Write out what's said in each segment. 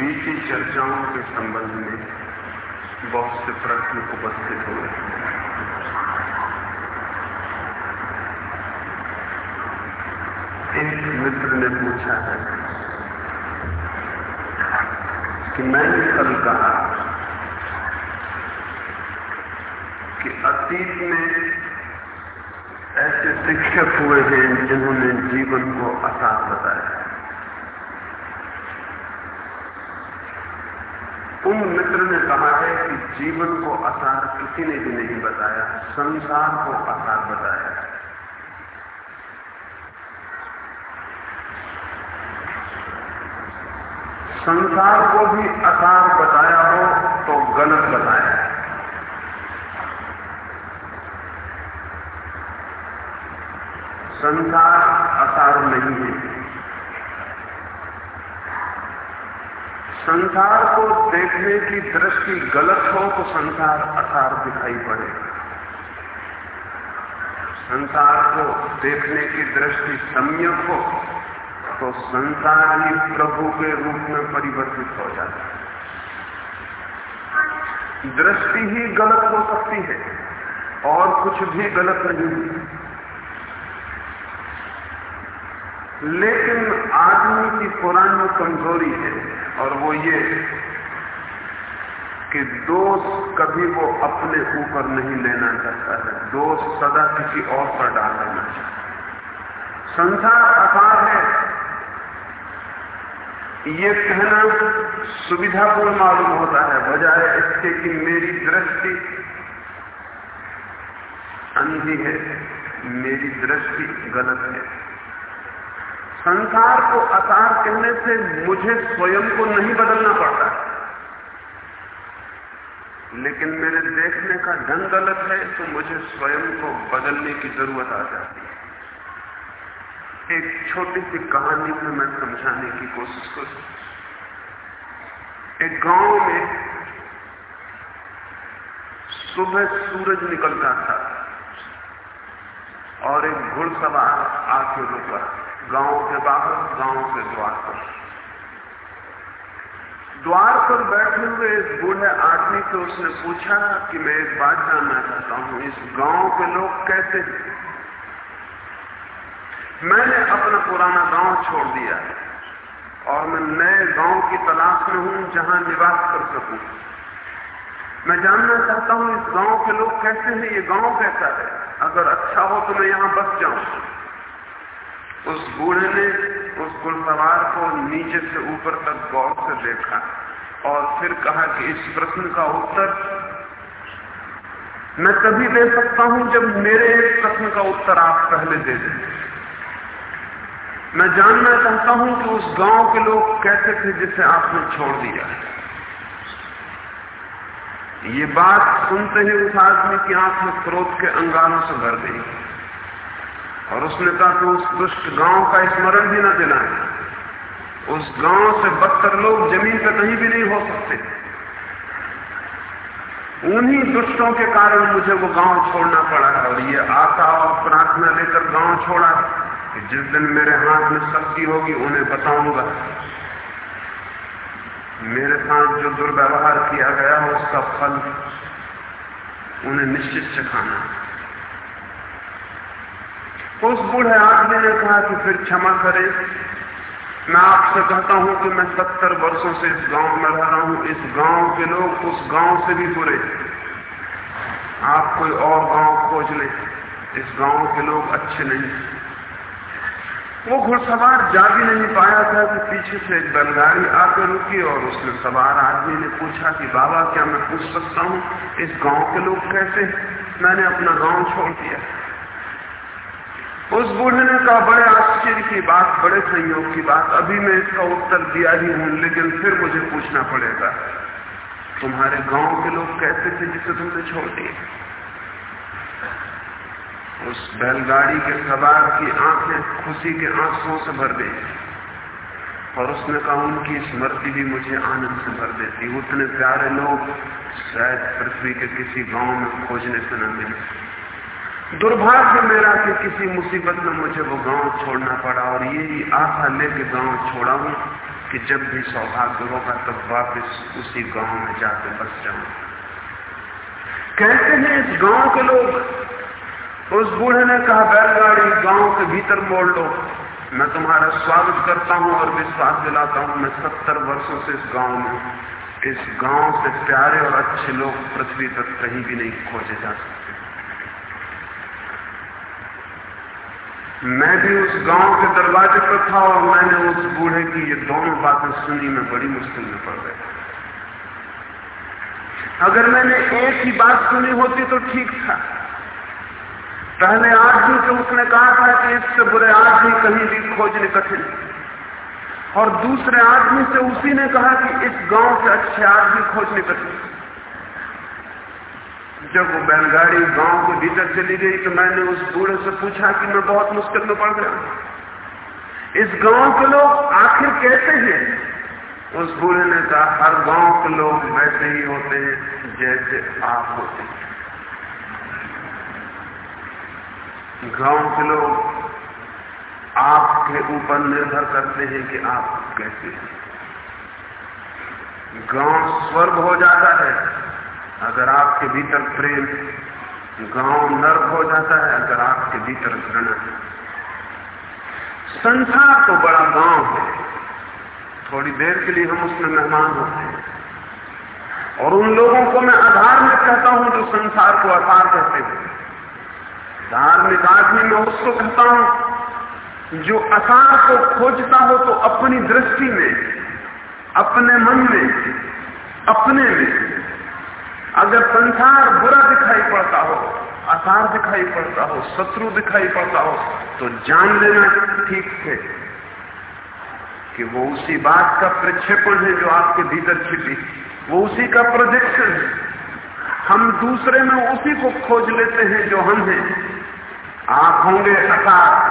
बीती चर्चाओं के संबंध में बहुत से प्रश्न उपस्थित हुए एक मित्र ने पूछा है कि मैंने कल कहा कि अतीत में ऐसे शिक्षक हुए हैं जिन्होंने जीवन को आसान बताया। उन मित्र ने कहा है कि जीवन को आसार किसी ने भी नहीं बताया, संसार को आसार बताया। संसार को भी आसार बताया हो तो गलत बताया। संसार आसार नहीं है संसार को देखने की दृष्टि गलत हो तो संसार असार दिखाई पड़े। संसार को देखने की दृष्टि सम्यक हो तो संसार ही प्रभु के रूप में परिवर्तित हो जाता है। दृष्टि ही गलत हो सकती है, और कुछ भी गलत नहीं। लेकिन आदमी की पुरानी कमज़ोरी है। और वो ये कि दोष कभी वो अपने ऊपर नहीं लेना चाहता है। दोष सदा किसी और पर डाल देना चाहता संसार आकार है। ये कहना सुविधापूर्ण मालूम होता है, बजाय इसके कि मेरी दृष्टि अंधी है, मेरी दृष्टि गलत है। संसार को आकार कहने से मुझे स्वयं को नहीं बदलना पड़ता। लेकिन मेरे देखने का ढंग गलत है तो मुझे स्वयं को बदलने की ज़रूरत आ जाती है। एक छोटी सी कहानी में मैं समझाने की कोशिश करूँ। एक गाँव में सुबह सूरज निकलता था और एक घुड़सवार आके रुका गाँव के बाहर गाँव के द्वार पर। द्वार पर बैठे हुए इस बूढ़े आदमी से उसने पूछा कि मैं एक बात जानना चाहता हूँ, इस गाँव के लोग कैसे हैं? मैंने अपना पुराना गाँव छोड़ दिया और मैं नए गाँव की तलाश में हूँ जहाँ निवास कर सकूँ। मैं जानना चाहता हूँ इस गाँव के लोग कैसे हैं, ये गाँव कैसा है? अगर अच्छा हो तो मैं यहाँ बस जाऊँ। उस बूढ़े ने उस गुलसवार को नीचे से ऊपर तक गौर से देखा और फिर कहा कि इस प्रश्न का उत्तर मैं तभी दे सकता हूँ जब मेरे एक प्रश्न का उत्तर आप पहले दे दें। मैं जानना चाहता हूँ कि उस गाँव के लोग कैसे थे जिसे आपने छोड़ दिया। ये बात सुनते ही उस आदमी की आँख में क्रोध के अंगारों से भर गई। और उसने कहा कि उस दुष्ट गाँव का स्मरण भी न है उस गाँव से बदतर लोग ज़मीन पर कहीं भी नहीं हो सकते। उन्हीं दुष्टों के कारण मुझे वो गाँव छोड़ना पड़ा है और ये आशा और प्रार्थना लेकर गाँव छोड़ा कि जिस दिन मेरे हाथ में शक्ति होगी, उन्हें बताऊँगा। मेरे साथ जो दुर्व्यवहार किया गया, उसका फल उन्हें निश्चित चखाना है। उस बूढ़े आदमी ने कहा कि फिर क्षमा करें। मैं आपसे कहता हूँ कि मैं सत्तर वर्षों से इस गाँव में रह रहा हूँ। इस गाँव के लोग उस गाँव से भी बुरे। आप कोई और गाँव खोज ले। इस गाँव के लोग अच्छे नहीं वो घुड़सवार जा भी नहीं पाया था कि पीछे से एक बैलगाड़ी आकर रुकी और उसने सवार आदमी ने पूछा कि, बाबा, क्या मैं पूछ सकता हूँ? इस गाँव के लोग कैसे मैंने अपना गाँव छोड़ दिया। उस बूढ़े ने कहा बड़े आश्चर्य की बात, बड़े संयोग की बात। अभी मैं इसका उत्तर दिया ही हूँ, लेकिन फिर मुझे पूछना पड़ेगा, तुम्हारे गाँव के लोग कैसे थे जिसे तुमने छोड़ दिए उस बैलगाड़ी के सवार की आँखें खुशी के आंसुओं से भर गई और उसने कहा, उनकी स्मृति भी मुझे आनंद से भर देती उतने प्यारे लोग शायद पृथ्वी के किसी गाँव में खोजने से न मिले। दुर्भाग्य मेरा कि किसी मुसीबत में मुझे वो गाँव छोड़ना पड़ा और यही आशा लेके गाँव छोड़ा हूँ कि जब भी सौभाग्य होगा तब वापस उसी गाँव में जाके बस जाऊँ। कहते हैं इस गाँव के लोग, उस बूढ़े ने कहा, बैलगाड़ी गाँव के भीतर मोड़ लो। मैं तुम्हारा स्वागत करता हूँ और विश्वास दिलाता हूँ, मैं सत्तर वर्षों से इस गाँव में इस गाँव से प्यारे और अच्छे लोग पृथ्वी पर कहीं भी नहीं खोजे जा सकते। मैं भी उस गाँव के दरवाजे पर था और मैंने उस बूढ़े की ये दोनों बातें सुनी, मैं बड़ी मुश्किल में पड़ गया। अगर मैंने एक ही बात सुनी होती तो ठीक था। पहले आदमी से उसने कहा था कि इससे बुरे आदमी कहीं भी खोजने कठिन। और दूसरे आदमी से उसी ने कहा कि इस गाँव से अच्छे आदमी खोजने कठिन। जब वो बैलगाड़ी गाँव के भीतर चली गई तो मैंने उस बूढ़े से पूछा कि मैं बहुत मुश्किल में पड़ गया। इस गाँव के लोग आखिर कैसे हैं? उस बूढ़े ने कहा, हर गाँव के लोग वैसे ही होते हैं, जैसे आप होते हैं। गाँव के लोग आपके ऊपर निर्भर करते हैं कि आप कैसे हैं। गाँव स्वर्ग हो जाता है। अगर आपके भीतर प्रेम गाँव नर्क हो जाता है, अगर आपके भीतर घृणा। संसार तो बड़ा गाँव है। थोड़ी देर के लिए हम उसमें मेहमान होते हैं। और उन लोगों को मैं आधार में कहता हूँ जो संसार को आधार कहते हैं। धार्मिक आदमी मैं उसको कहता हूँ जो असार को खोजता हो तो अपनी दृष्टि में, अपने मन में, अपने में। अगर संसार बुरा दिखाई पड़ता हो आसार दिखाई पड़ता हो, शत्रु दिखाई पड़ता हो तो जान लेना ठीक है कि वो उसी बात का प्रक्षेपण है जो आपके भीतर छिपी। वो उसी का प्रोजेक्शन है। हम दूसरे में उसी को खोज लेते हैं जो हम हैं। आप होंगे असार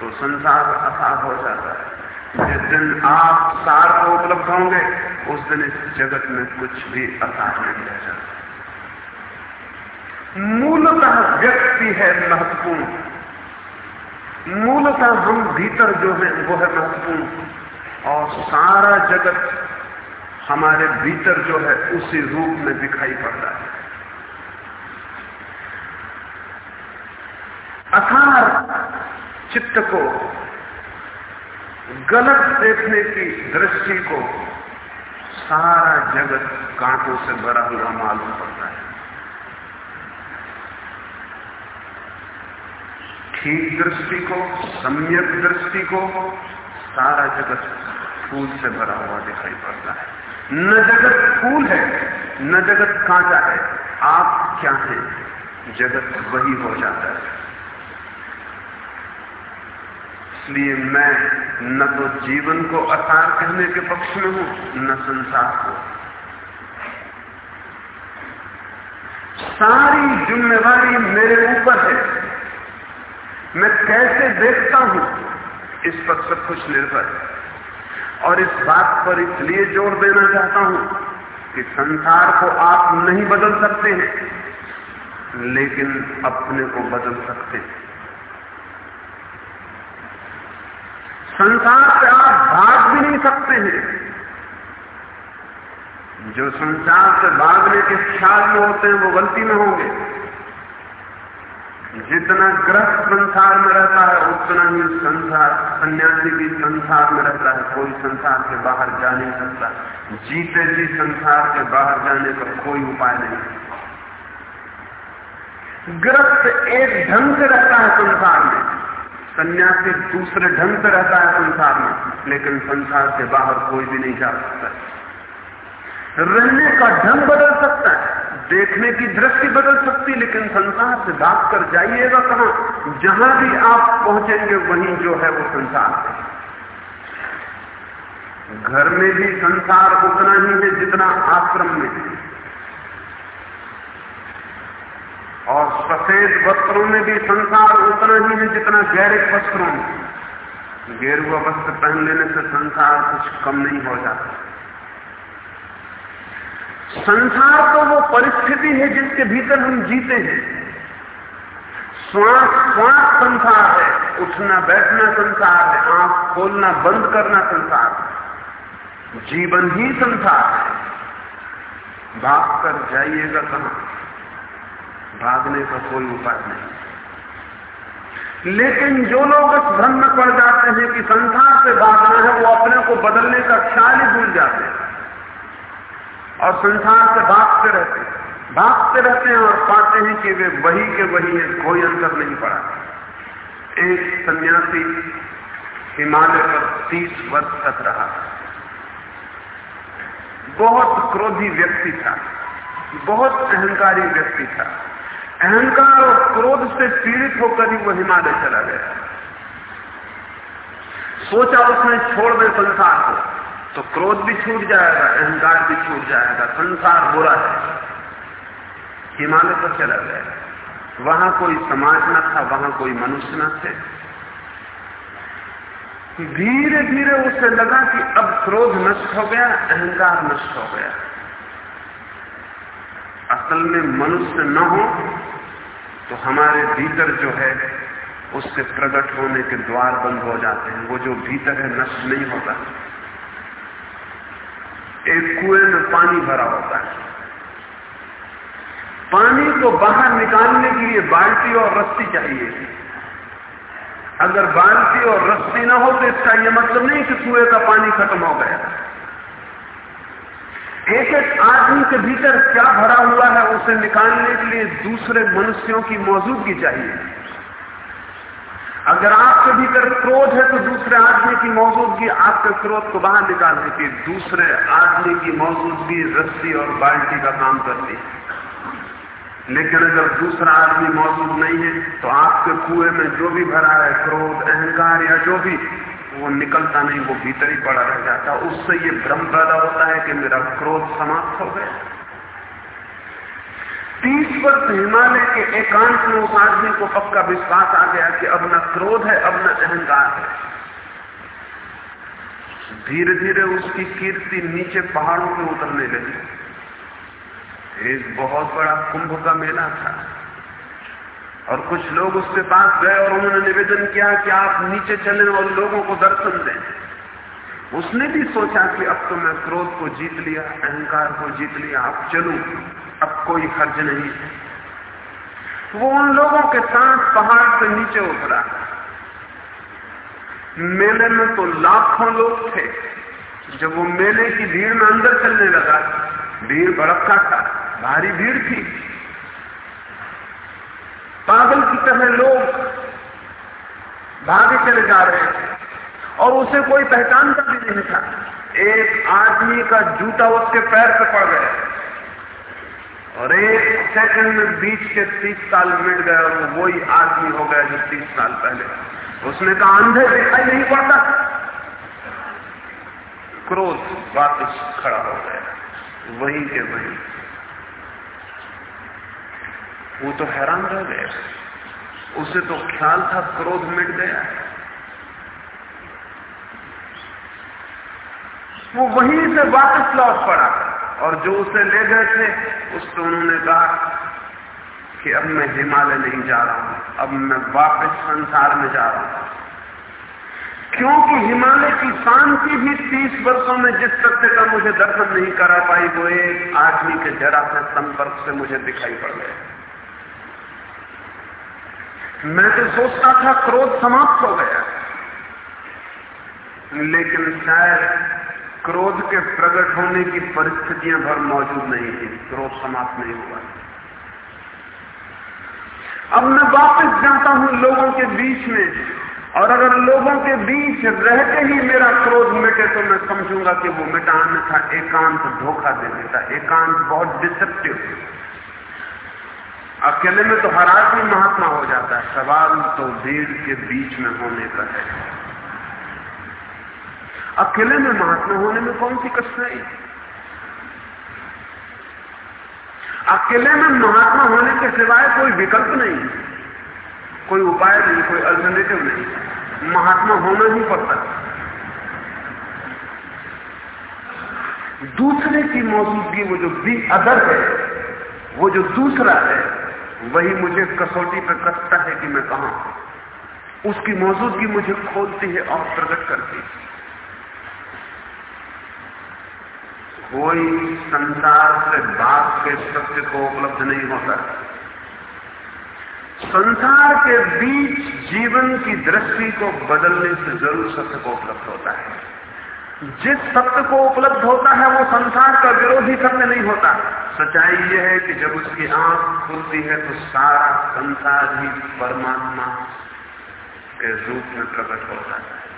तो संसार असार हो जाता है। जिस दिन आप सार को उपलब्ध होंगे, उस दिन इस जगत में कुछ भी असार नहीं रह जाता। मूलतः व्यक्ति है महत्वपूर्ण। मूलतः हम भीतर जो है, वो है महत्वपूर्ण। और सारा जगत हमारे भीतर जो है, उसी रूप में दिखाई पड़ता है। असार चित्त को गलत देखने की दृष्टि को सारा जगत कांटों से भरा हुआ मालूम पड़ता है। ठीक दृष्टि को, सम्यक दृष्टि को सारा जगत फूल से भरा हुआ दिखाई पड़ता है। न जगत फूल है, न जगत कांटा है, आप क्या हैं? जगत वही हो जाता है। इसलिए मैं न तो जीवन को असार कहने के पक्ष में हूँ, न संसार को। सारी जिम्मेवारी मेरे ऊपर है। मैं कैसे देखता हूँ, इस पर सब कुछ निर्भर है। और इस बात पर इसलिए ज़ोर देना चाहता हूँ कि संसार को आप नहीं बदल सकते हैं, लेकिन अपने को बदल सकते हैं। संसार से आप भाग भी नहीं सकते हैं। जो संसार से भागने के ख्याल में होते हैं, वो गलती में होंगे। जितना ग्रस्त संसार में रहता है, उतना ही संसार, सन्यासी भी संसार में रहता है। कोई संसार के बाहर जा नहीं सकता। जीते जी संसार के बाहर जाने का कोई उपाय नहीं। ग्रस्त एक ढंग से रहता है संसार में। सन्यासी दूसरे ढंग से रहता है संसार में, लेकिन संसार से बाहर कोई भी नहीं जा सकता। रहने का ढंग बदल सकता है, देखने की दृष्टि बदल सकती, लेकिन संसार से भाग कर जाइएगा कहा? जहाँ भी आप पहुँचेंगे, वहीं जो है वो संसार है। घर में भी संसार उतना ही है जितना आश्रम में। है और सफ़ेद वस्त्रों में भी संसार उतना ही है जितना गहरे वस्त्रों में। गेरुआ वस्त्र पहन लेने से संसार कुछ कम नहीं हो जाता। संसार तो वो परिस्थिति है जिसके भीतर हम जीते हैं। श्वास श्वास संसार है। उठना, बैठना संसार है। आँख खोलना, बंद करना संसार है। जीवन ही संसार है। भाग कर जाइएगा कहाँ? भागने का कोई उपाय नहीं। लेकिन जो लोग इस भ्रम में पड़ जाते हैं कि संसार से भागना है, वो अपने को बदलने का ख्याल ही भूल जाते हैं। और संसार से भागते रहते हैं। भागते रहते हैं और पाते हैं कि वे वही के वही है, कोई अंतर नहीं पड़ा। एक सन्यासी हिमालय पर तीस वर्ष तक रहा। बहुत क्रोधी व्यक्ति था, बहुत अहंकारी व्यक्ति था। अहंकार और क्रोध से पीड़ित होकर ही वो हिमालय चला गया। सोचा उसने छोड़ दे संसार को तो क्रोध भी छूट जाएगा, अहंकार भी छूट जाएगा, संसार बुरा है। हिमालय पर चला गया। वहाँ कोई समाज न था, वहाँ कोई मनुष्य न थे। धीरे धीरे उसे लगा कि अब क्रोध नष्ट हो गया, अहंकार नष्ट हो गया। असल में मनुष्य न हो तो हमारे भीतर जो है, उससे प्रकट होने के द्वार बंद हो जाते हैं। वो जो भीतर है, नष्ट नहीं होता। एक कुएँ में पानी भरा होता है। पानी को बाहर निकालने के लिए बाल्टी और रस्सी चाहिए। अगर बाल्टी और रस्सी ना हो तो इसका यह मतलब नहीं कि कुएँ का पानी खत्म हो गया। एक एक आदमी के भीतर क्या भरा हुआ है, उसे निकालने के लिए दूसरे मनुष्यों की मौजूदगी चाहिए। अगर आपके भीतर क्रोध है तो दूसरे आदमी की मौजूदगी आपके क्रोध को बाहर निकालने की दूसरे आदमी की मौजूदगी रस्सी और बाल्टी का काम करती है। लेकिन अगर दूसरा आदमी मौजूद नहीं है तो आपके कुएँ में जो भी भरा है, क्रोध, अहंकार या जो भी वो निकलता नहीं, वो भीतर ही पड़ा रह जाता। उससे ये भ्रम पैदा होता है कि मेरा क्रोध समाप्त हो गया। तीस वर्ष हिमालय के एकांत में उस आदमी को पक्का विश्वास आ गया कि अब न क्रोध है, अब न अहंकार है। धीरे धीरे उसकी कीर्ति नीचे पहाड़ों में उतरने लगी। एक बहुत बड़ा कुंभ का मेला था। और कुछ लोग उसके पास गए और उन्होंने निवेदन किया कि आप नीचे चलें और लोगों को दर्शन दें। उसने भी सोचा कि अब तो मैं क्रोध को जीत लिया, अहंकार को जीत लिया, अब चलू, अब कोई हर्ज नहीं। है वो उन लोगों के साथ पहाड़ से नीचे उतरा। मेले में तो लाखों लोग थे। जब वो मेले की भीड़ में अंदर चलने लगा, भीड़ भड़का था, भारी भीड़ थी। पागल की तरह लोग भागे चले जा रहे थे और उसे कोई पहचानता भी नहीं था। एक आदमी का जूता उसके पैर पे पड़ गया। और एक सेकंड में बीच के तीस साल मिट गए और वो वही आदमी हो गया जो तीस साल पहले। उसने कहा, अंधे दिखाई नहीं पड़ता। क्रोध वापस खड़ा हो गया। वही के वही। वो तो हैरान रह गया उसे तो ख्याल था क्रोध मिट गया। वो वहीं से वापस लौट पड़ा और जो उसे ले गए थे उससे उन्होंने कहा कि अब मैं हिमालय नहीं जा रहा हूँ, अब मैं वापस संसार में जा रहा हूँ। क्योंकि हिमालय की शांति भी तीस वर्षों में जिस सत्य का मुझे दर्शन नहीं करा पाई, वो एक आदमी के जरा से संपर्क से मुझे दिखाई पड़ गया। मैं तो सोचता था क्रोध समाप्त हो गया। लेकिन शायद क्रोध के प्रकट होने की परिस्थितियाँ भर मौजूद नहीं थी। क्रोध समाप्त नहीं हुआ। अब मैं वापस जाता हूँ लोगों के बीच में। और अगर लोगों के बीच रहते ही मेरा क्रोध मिटे तो मैं समझूँगा कि वो मिटाने था एकांत धोखा दे देता, एकांत बहुत डिसेप्टिव अकेले में तो हर आदमी महात्मा हो जाता है। सवाल तो भीड़ के बीच में होने का है। अकेले में महात्मा होने में कौन सी कठिनाई अकेले में महात्मा होने के सिवाय कोई विकल्प नहीं। कोई उपाय नहीं, कोई अल्टरनेटिव नहीं। महात्मा होना ही पड़ता दूसरे की मौजूदगी, वो जो अदर है, वो जो दूसरा है वही मुझे कसौटी पर कसता है कि मैं कहा उसकी मौजूदगी मुझे खोलती है और प्रकट करती है। कोई संसार से बात के सत्य को उपलब्ध नहीं होता। संसार के बीच जीवन की दृष्टि को बदलने से ज़रूर सत्य को उपलब्ध होता है। जिस सत्य को उपलब्ध होता है, वो संसार का विरोधी सत्य नहीं होता। सच्चाई ये है कि जब उसकी आँख खुलती है तो सारा संसार ही परमात्मा के रूप में प्रकट होता है।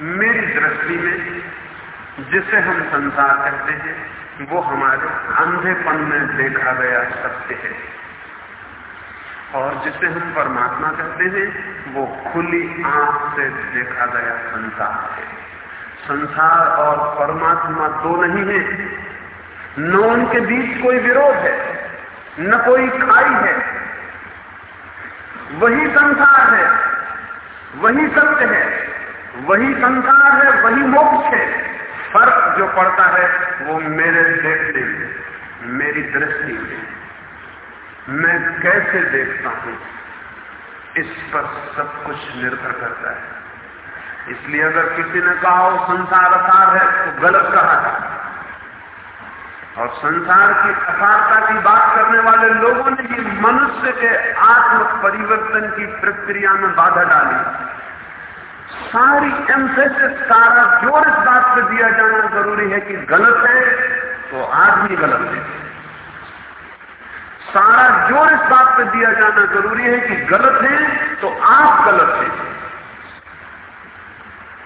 मेरी दृष्टि में, जिसे हम संसार कहते हैं, वो हमारे अंधेपन में देखा गया सत्य है। और जिसे हम परमात्मा कहते हैं, वो खुली आँख से देखा गया संसार है। संसार और परमात्मा दो नहीं है। न उनके बीच कोई विरोध है, न कोई खाई है। वही संसार है, वही सत्य है, वही संसार है, वही मोक्ष है। फ़र्क जो पड़ता है, वो मेरे देखने में, मेरी दृष्टि में। मैं कैसे देखता हूँ? इस पर सब कुछ निर्भर करता है। इसलिए अगर किसी ने कहा हो संसार असार है तो गलत कहा था और संसार की असारता की बात करने वाले लोगों ने भी मनुष्य के आत्म परिवर्तन की प्रक्रिया में बाधा डाली। सारी एम्फेसिस सारा ज़ोर इस बात पर दिया जाना ज़रूरी है कि गलत है तो आदमी गलत है। सारा ज़ोर इस बात पर दिया जाना ज़रूरी है कि गलत है तो आप गलत हैं।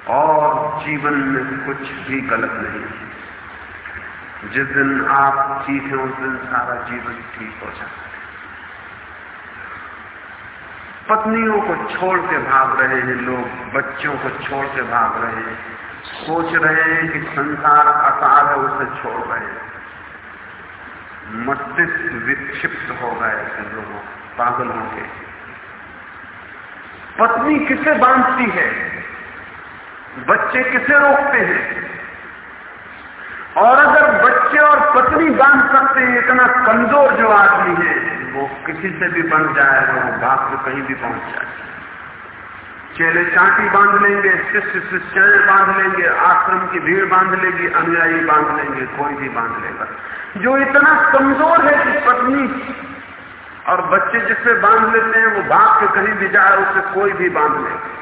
और जीवन में कुछ भी गलत नहीं। है जिस दिन आप ठीक हैं, उस दिन सारा जीवन ठीक हो जाता है। पत्नियों को छोड़ के भाग रहे हैं लोग, बच्चों को छोड़ के भाग रहे हैं। सोच रहे हैं कि संसार आकार है, उसे छोड़ रहे हैं। मस्तिष्क विक्षिप्त हो गए ऐसे लोगों, पागल होंगे पत्नी किसे बांधती है? बच्चे किसे रोकते हैं? और अगर बच्चे और पत्नी बाँध सकते हैं, इतना कमज़ोर जो आदमी है, वो किसी से भी बन जाएगा वो भाग के कहीं भी पहुँच जाए। चेले चांटी बाँध लेंगे, शिष्य शिष्याएँ बाँध लेंगे, आश्रम की भीड़ बाँध लेगी, अनुयायी बाँध लेंगे, कोई भी बाँध लेगा। जो इतना कमज़ोर है कि पत्नी और बच्चे जिससे बाँध लेते हैं, वो भाग के कहीं भी जाए, उसे कोई भी बाँध लेगा।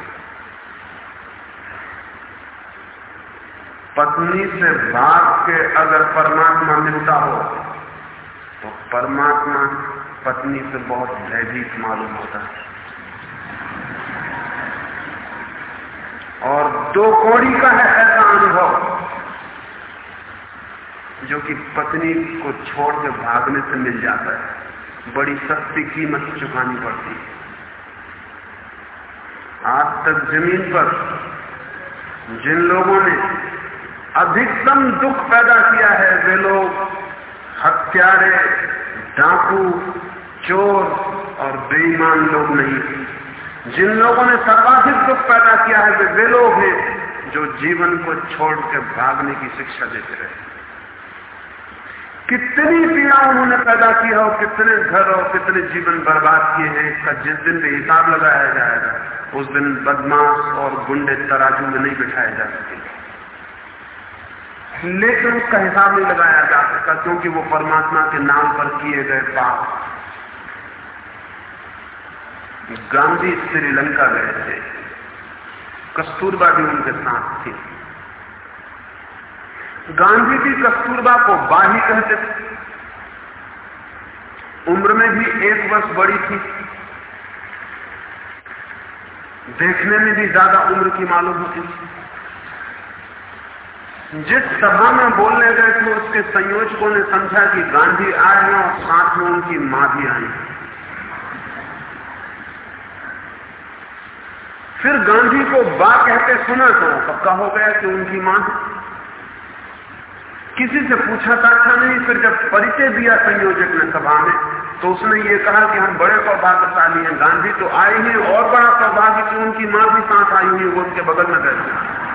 पत्नी से भाग के अगर परमात्मा मिलता हो तो परमात्मा पत्नी से बहुत भयभीत मालूम होता है। और दो कौड़ी का है ऐसा अनुभव, जो कि पत्नी को छोड़ के भागने से मिल जाता है। बड़ी सस्ती कीमत चुकानी पड़ती है। आज तक ज़मीन पर जिन लोगों ने अधिकतम दुख पैदा किया है वे लोग। हत्यारे, डाकू, चोर और बेईमान लोग नहीं। जिन लोगों ने सर्वाधिक दुख पैदा किया है, वे वे लोग हैं जो जीवन को छोड़ के भागने की शिक्षा देते रहे। कितनी पीड़ा उन्होंने पैदा की है और कितने घर और कितने जीवन बर्बाद किए हैं, इसका जिस दिन भी हिसाब लगाया जाएगा, उस दिन बदमाश और गुंडे तराजू में नहीं बिठाए जा सकेंगे। लेकिन उसका हिसाब नहीं लगाया जा सकता, क्योंकि वो परमात्मा के नाम पर किए गए पाप। गांधी श्रीलंका गए थे। कस्तूरबा भी उनके साथ थी। गांधी भी कस्तूरबा को बाही कहते थे। उम्र में भी एक वर्ष बड़ी थी। देखने में भी ज़्यादा उम्र की मालूम होती थी। जिस सभा में बोलने गए थे, उसके संयोजकों ने समझा कि गांधी आए हैं और साथ में उनकी माँ भी आई फिर गांधी को बा कहते सुना तो पक्का हो गया कि उनकी माँ किसी से पूछा था ताछा नहीं, फिर जब परिचय दिया संयोजक ने सभा में तो उसने ये कहा कि हम बड़े सौभाग्यशाली हैं। गांधी तो आए हैं, और बड़ा सौभाग्य कि उनकी माँ भी साथ आई हुई वो उनके बगल में गए।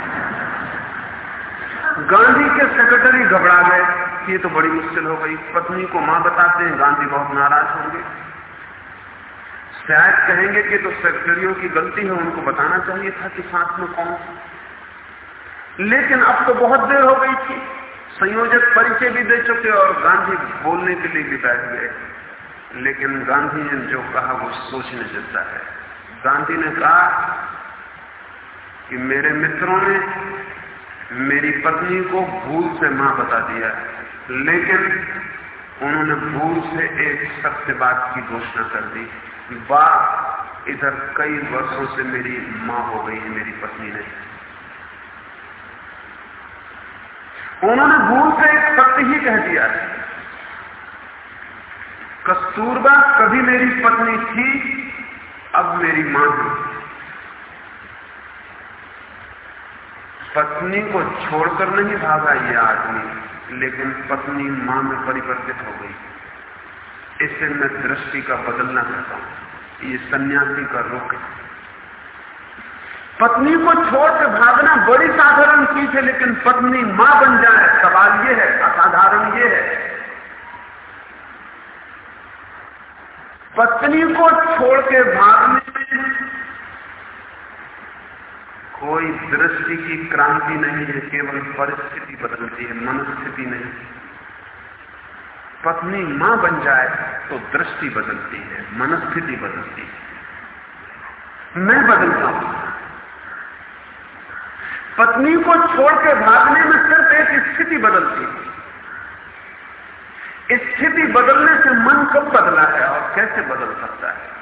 गांधी के सेक्रेटरी घबरा गए। ये तो बड़ी मुश्किल हो गई। पत्नी को माँ बताते हैं, गांधी बहुत नाराज़ होंगे। शायद कहेंगे कि तो सेक्रेटरियों की गलती है, उनको बताना चाहिए था कि साथ में कौन लेकिन अब तो बहुत देर हो गई थी। संयोजक परिचय भी दे चुके और गांधी बोलने के लिए भी बैठ गए। लेकिन गांधी ने जो कहा, वो सोचने जैसा है। गांधी ने कहा कि मेरे मित्रों ने मेरी पत्नी को भूल से माँ बता दिया लेकिन उन्होंने भूल से एक सत्य बात की घोषणा कर दी। बा इधर कई वर्षों से मेरी माँ हो गई है, मेरी पत्नी ने उन्होंने भूल से एक सत्य ही कह दिया कस्तूरबा कभी मेरी पत्नी थी, अब मेरी माँ है। पत्नी को छोड़कर नहीं भागा ये आदमी, लेकिन पत्नी माँ में परिवर्तित हो गई। इससे मैं दृष्टि का बदलना चाहता हूँ। ये सन्यासी का रुख है। पत्नी को छोड़ के भागना बड़ी साधारण चीज़ है, लेकिन पत्नी माँ बन जाए, सवाल ये है, असाधारण ये है। पत्नी को छोड़ के भागने में कोई दृष्टि की क्रांति नहीं है, केवल परिस्थिति बदलती है मनस्थिति नहीं। पत्नी माँ बन जाए तो दृष्टि बदलती है, मनस्थिति बदलती है। मैं बदलता हूँ। पत्नी को छोड़ के भागने में सिर्फ़ एक स्थिति बदलती है। स्थिति बदलने से मन कब बदला है और कैसे बदल सकता है?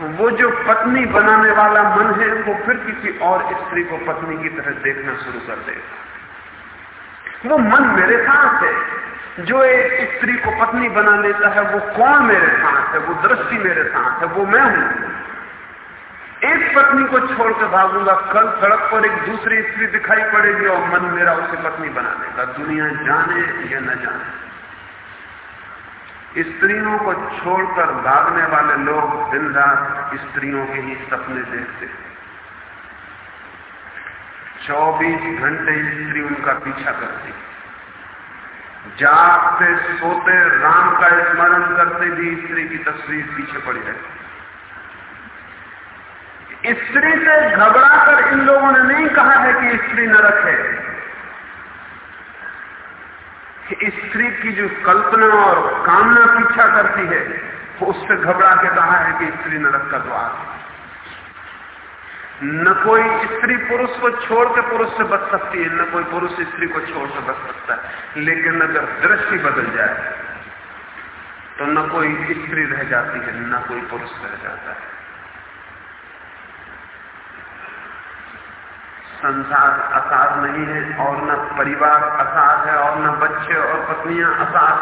वो जो पत्नी बनाने वाला मन है, वो फिर किसी और स्त्री को पत्नी की तरह देखना शुरू कर देगा। वो मन मेरे साथ है। जो एक स्त्री को पत्नी बना लेता है, वो कौन मेरे साथ है? वो दृष्टि मेरे साथ है, वो मैं हूँ। एक पत्नी को छोड़कर भागूँगा, कल सड़क पर एक दूसरी स्त्री दिखाई पड़ेगी और मन मेरा उसे पत्नी बना देगा दुनिया जाने या न जाने। स्त्रियों को छोड़कर भागने वाले लोग दिन रात स्त्रियों के ही सपने देखते चौबीस घंटे स्त्री उनका पीछा करती जागते, सोते, राम का स्मरण करते भी स्त्री की तस्वीर पीछे पड़ जाती स्त्री से घबराकर इन लोगों ने नहीं कहा है कि स्त्री नरक है। स्त्री की जो कल्पना और कामना पीछा करती है उससे घबरा के कहा है कि स्त्री नरक का द्वार न कोई स्त्री पुरुष को छोड़ के पुरुष से बच सकती है, न कोई पुरुष स्त्री को छोड़ के बच सकता है। लेकिन अगर दृष्टि बदल जाए तो न कोई स्त्री रह जाती है, न कोई पुरुष रह जाता है। संसार असाध नहीं है और न परिवार असाध है और न बच्चे और पत्नियाँ असाध।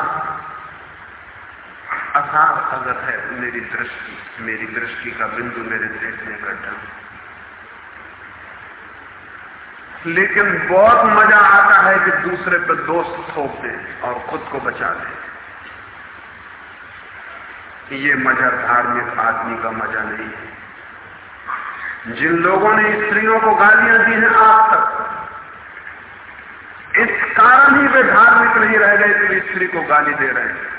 असाध अगर है मेरी दृष्टि मेरी दृष्टि का बिंदु मेरे देखने का ढंग। लेकिन बहुत मज़ा आता है कि दूसरे पर दोस्त थोप दे और खुद को बचा दे ये मज़ा धार्मिक आदमी का मज़ा नहीं है। जिन लोगों ने स्त्रियों को गालियाँ दी हैं आज तक, इस कारण ही वे धार्मिक नहीं रह गए कि स्त्री को गाली दे रहे हैं।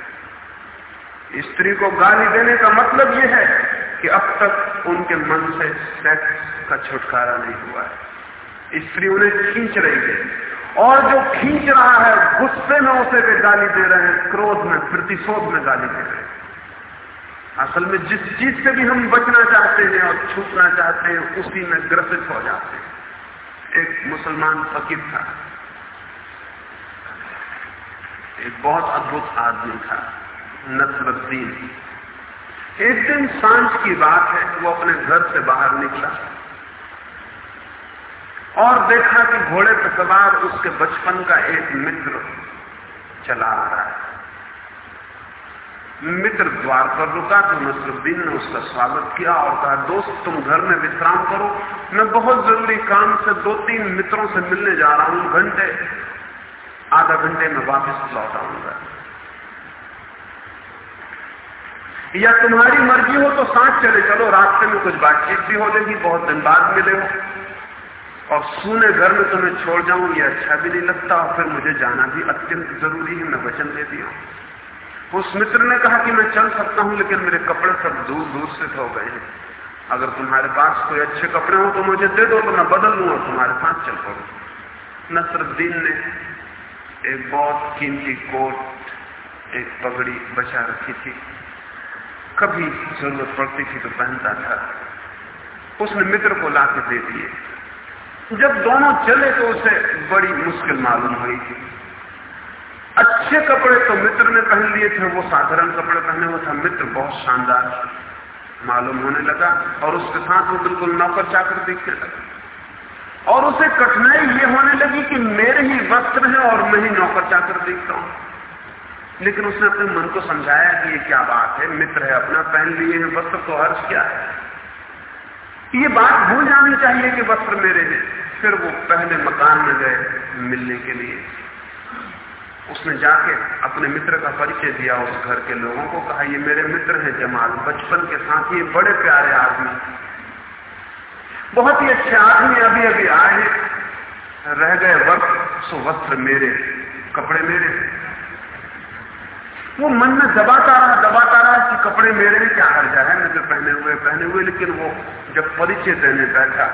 स्त्री को गाली देने का मतलब यह है कि अब तक उनके मन से सेक्स का छुटकारा नहीं हुआ है। स्त्री उन्हें खींच रही है। और जो खींच रहा है, गुस्से में उसे वे गाली दे रहे हैं, क्रोध में, प्रतिशोध में गाली दे रहे हैं। असल में जिस चीज़ से भी हम बचना चाहते हैं और छूटना चाहते हैं, उसी में ग्रसित हो जाते हैं। एक मुसलमान फकीर था। एक बहुत अद्भुत आदमी था नसरुद्दीन एक दिन साँझ की बात है, वो अपने घर से बाहर निकला और देखा कि घोड़े पर सवार उसके बचपन का एक मित्र चला आ रहा है। मित्र द्वार पर रुका तो नसरुद्दीन ने उसका स्वागत किया और कहा, दोस्त, तुम घर में विश्राम करो। मैं बहुत ज़रूरी काम से दो तीन मित्रों से मिलने जा रहा हूँ। घंटे, आधा घंटे में वापस लौट आऊँगा। या तुम्हारी मर्ज़ी हो तो साथ चले चलो। रास्ते में कुछ बातचीत भी हो जाएगी बहुत दिन बाद मिले हो। और सुने घर में तुम्हें छोड़ जाऊँ, ये अच्छा भी नहीं लगता और फिर मुझे जाना भी अत्यंत ज़रूरी है। मैं वचन दे दिया। उस मित्र ने कहा कि मैं चल सकता हूँ, लेकिन मेरे कपड़े सब दूर दूर से हो गए हैं। अगर तुम्हारे पास कोई अच्छे कपड़े हो तो मुझे दे दो तो मैं बदल लूँगा तुम्हारे साथ चल पड़ू। नसरुद्दीन ने एक बहुत कीमती कोट, एक पगड़ी बचा रखी थी। कभी ज़रूरत पड़ती थी तो पहनता था। उसने मित्र को ला के दे दिए। जब दोनों चले तो उसे बड़ी मुश्किल मालूम हुई थी। अच्छे कपड़े तो मित्र ने पहन लिए थे, वो साधारण कपड़े पहने हुए था मित्र, बहुत शानदार। मालूम होने लगा और उसके साथ वो बिल्कुल नौकर चाकर दिखने लगा। और उसे कठिनाई ये होने लगी कि मेरे ही वस्त्र हैं और मैं ही नौकर चाकर दिखता हूँ। लेकिन उसने अपने मन को समझाया कि ये क्या बात है, मित्र है अपना, पहन लिए हैं वस्त्र तो हर्ष क्या है? ये बात भूल जानी चाहिए कि वस्त्र मेरे हैं। फिर वो पहले मकान में गए मिलने के लिए। उसने जाके अपने मित्र का परिचय दिया उस घर के लोगों को, कहा, ये मेरे मित्र हैं जमाल, बचपन के साथ ये बड़े प्यारे आदमी बहुत ही अच्छे आदमी अभी अभी आए रह गए वक्त, सो वस्त्र मेरे, कपड़े मेरे। वो मन में दबाता रहा दबाता रहा कि कपड़े मेरे क्या हर्जा है मुझे पहने हुए पहने हुए, लेकिन वो जब परिचय देने बैठा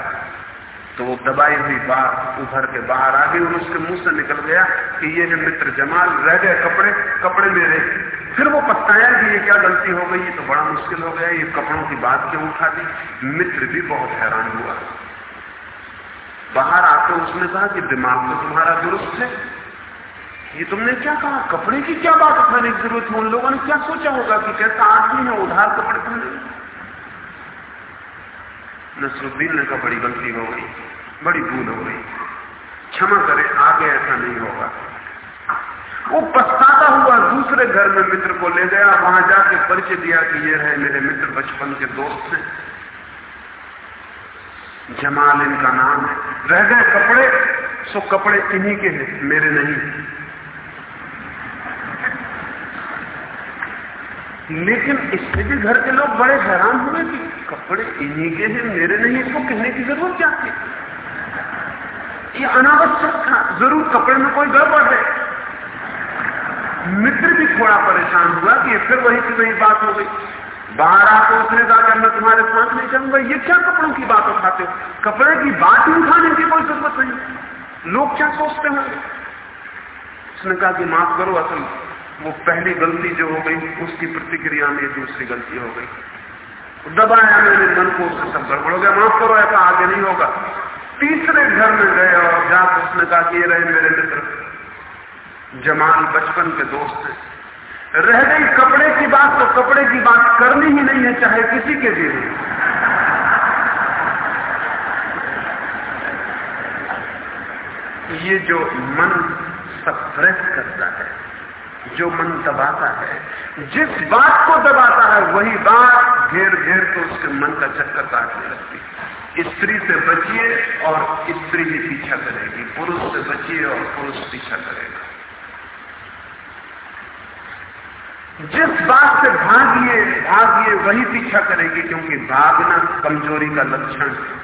तो वो दबाई हुई बात उभर के बाहर आ गई और उसके मुँह से निकल गया कि ये है मित्र जमाल रह गए कपड़े कपड़े मेरे फिर वो पछताया कि ये क्या गलती हो गई, ये तो बड़ा मुश्किल हो गया, ये कपड़ों की बात क्यों उठा दी? मित्र भी बहुत हैरान हुआ। बाहर आकर उसने कहा कि दिमाग तो तुम्हारा दुरुस्त है। ये तुमने क्या कहा? कपड़े की क्या बात उठाने की ज़रूरत है? उन लोगों ने क्या सोचा होगा कि कैसा आदमी है, उधार कपड़े पहने। नसरुद्दीन ने कहा, बड़ी गलती हो गई, बड़ी भूल हो गई। क्षमा करे, आगे ऐसा नहीं होगा। वो पछताता हुआ दूसरे घर में मित्र को ले गया। वहाँ जाके परिचय दिया कि ये है मेरे मित्र बचपन के दोस्त हैं। जमाल इनका नाम है। रह गए कपड़े, सो कपड़े इन्हीं के हैं, मेरे नहीं। लेकिन इससे भी घर के लोग बड़े हैरान हुए कि कपड़े इन्हीं के हैं, मेरे नहीं, इसको कहने की ज़रूरत क्या थी? ये अनावश्यक था। ज़रूर कपड़े में कोई गड़बड़ है। मित्र भी थोड़ा परेशान हुआ कि फिर वही की वही बात हो गई। बाहर आकर उसने कहा कि मैं तुम्हारे साथ नहीं चलूँगा ये क्या कपड़ों की बात उठाते हो? कपड़े की बात ही उठाने की कोई ज़रूरत नहीं। लोग क्या सोचते होंगे? उसने कहा कि माफ़ करो, असल वो पहली गलती जो हो गई, उसकी प्रतिक्रिया में दूसरी गलती हो गई। दबाया मैंने, मन को उससे सब गड़बड़ हो गया। माफ़ करो, ऐसा आगे नहीं होगा। तीसरे घर में गए और जाकर उसने कहा कि ये रहे मेरे मित्र। जमाल बचपन के दोस्त हैं। रह गई कपड़े की बात तो कपड़े की बात करनी ही नहीं है, चाहे किसी के भी हो। ये जो मन सप्रेस करता है जो मन दबाता है, जिस बात को दबाता है, वही बात घेर घेर तो उसके मन का चक्कर काटने लगती। है स्त्री से बचिए और स्त्री ही पीछा करेगी, पुरुष से बचिए और पुरुष पीछा करेगा। जिस बात से भागिए भागिए, वही पीछा करेगी, क्योंकि भागना कमज़ोरी का लक्षण है।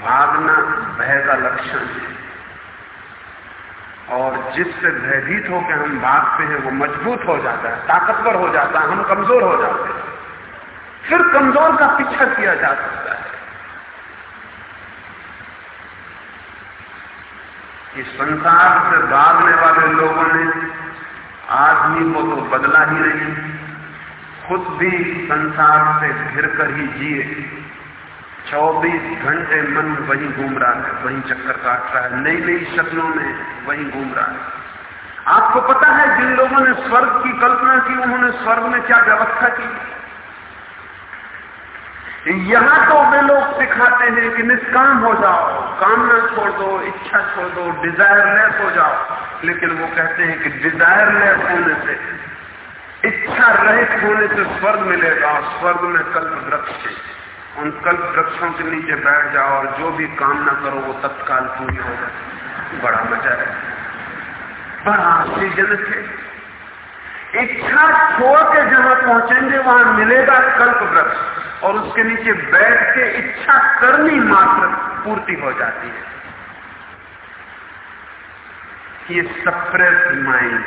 भागना भय का लक्षण है। और जिससे भयभीत होकर हम भागते हैं, वो मज़बूत हो जाता है, ताकतवर हो जाता है, हम कमज़ोर हो जाते हैं। फिर कमज़ोर का पीछा किया जा सकता है। इस संसार से भागने वाले लोगों ने आदमी को तो बदला ही नहीं, खुद भी संसार से घिर कर ही जिए। 24 घंटे मन वही घूम रहा है, वही चक्कर काट रहा है, नई नई शक्लों में वही घूम रहा है। आपको पता है जिन लोगों ने स्वर्ग की कल्पना की, उन्होंने स्वर्ग में क्या व्यवस्था की? यहाँ तो वे लोग सिखाते हैं कि निष्काम हो जाओ, कामना छोड़ दो, इच्छा छोड़ दो डिजायरलेस हो जाओ। लेकिन वो कहते हैं कि डिजायरलेस होने से, इच्छा रहित होने से स्वर्ग मिलेगा स्वर्ग में कल्प वृक्ष उन कल्प वृक्षों के नीचे बैठ जाओ और जो भी कामना करो, वो तत्काल पूरी हो जाए। बड़ा मज़ा है। बड़ा आश्चर्यजनक है। इच्छा छोड़ के जहाँ पहुँचेंगे, वहाँ मिलेगा कल्प वृक्ष और उसके नीचे बैठ के इच्छा करनी मात्र पूर्ति हो जाती है। ये सप्रेस माइंड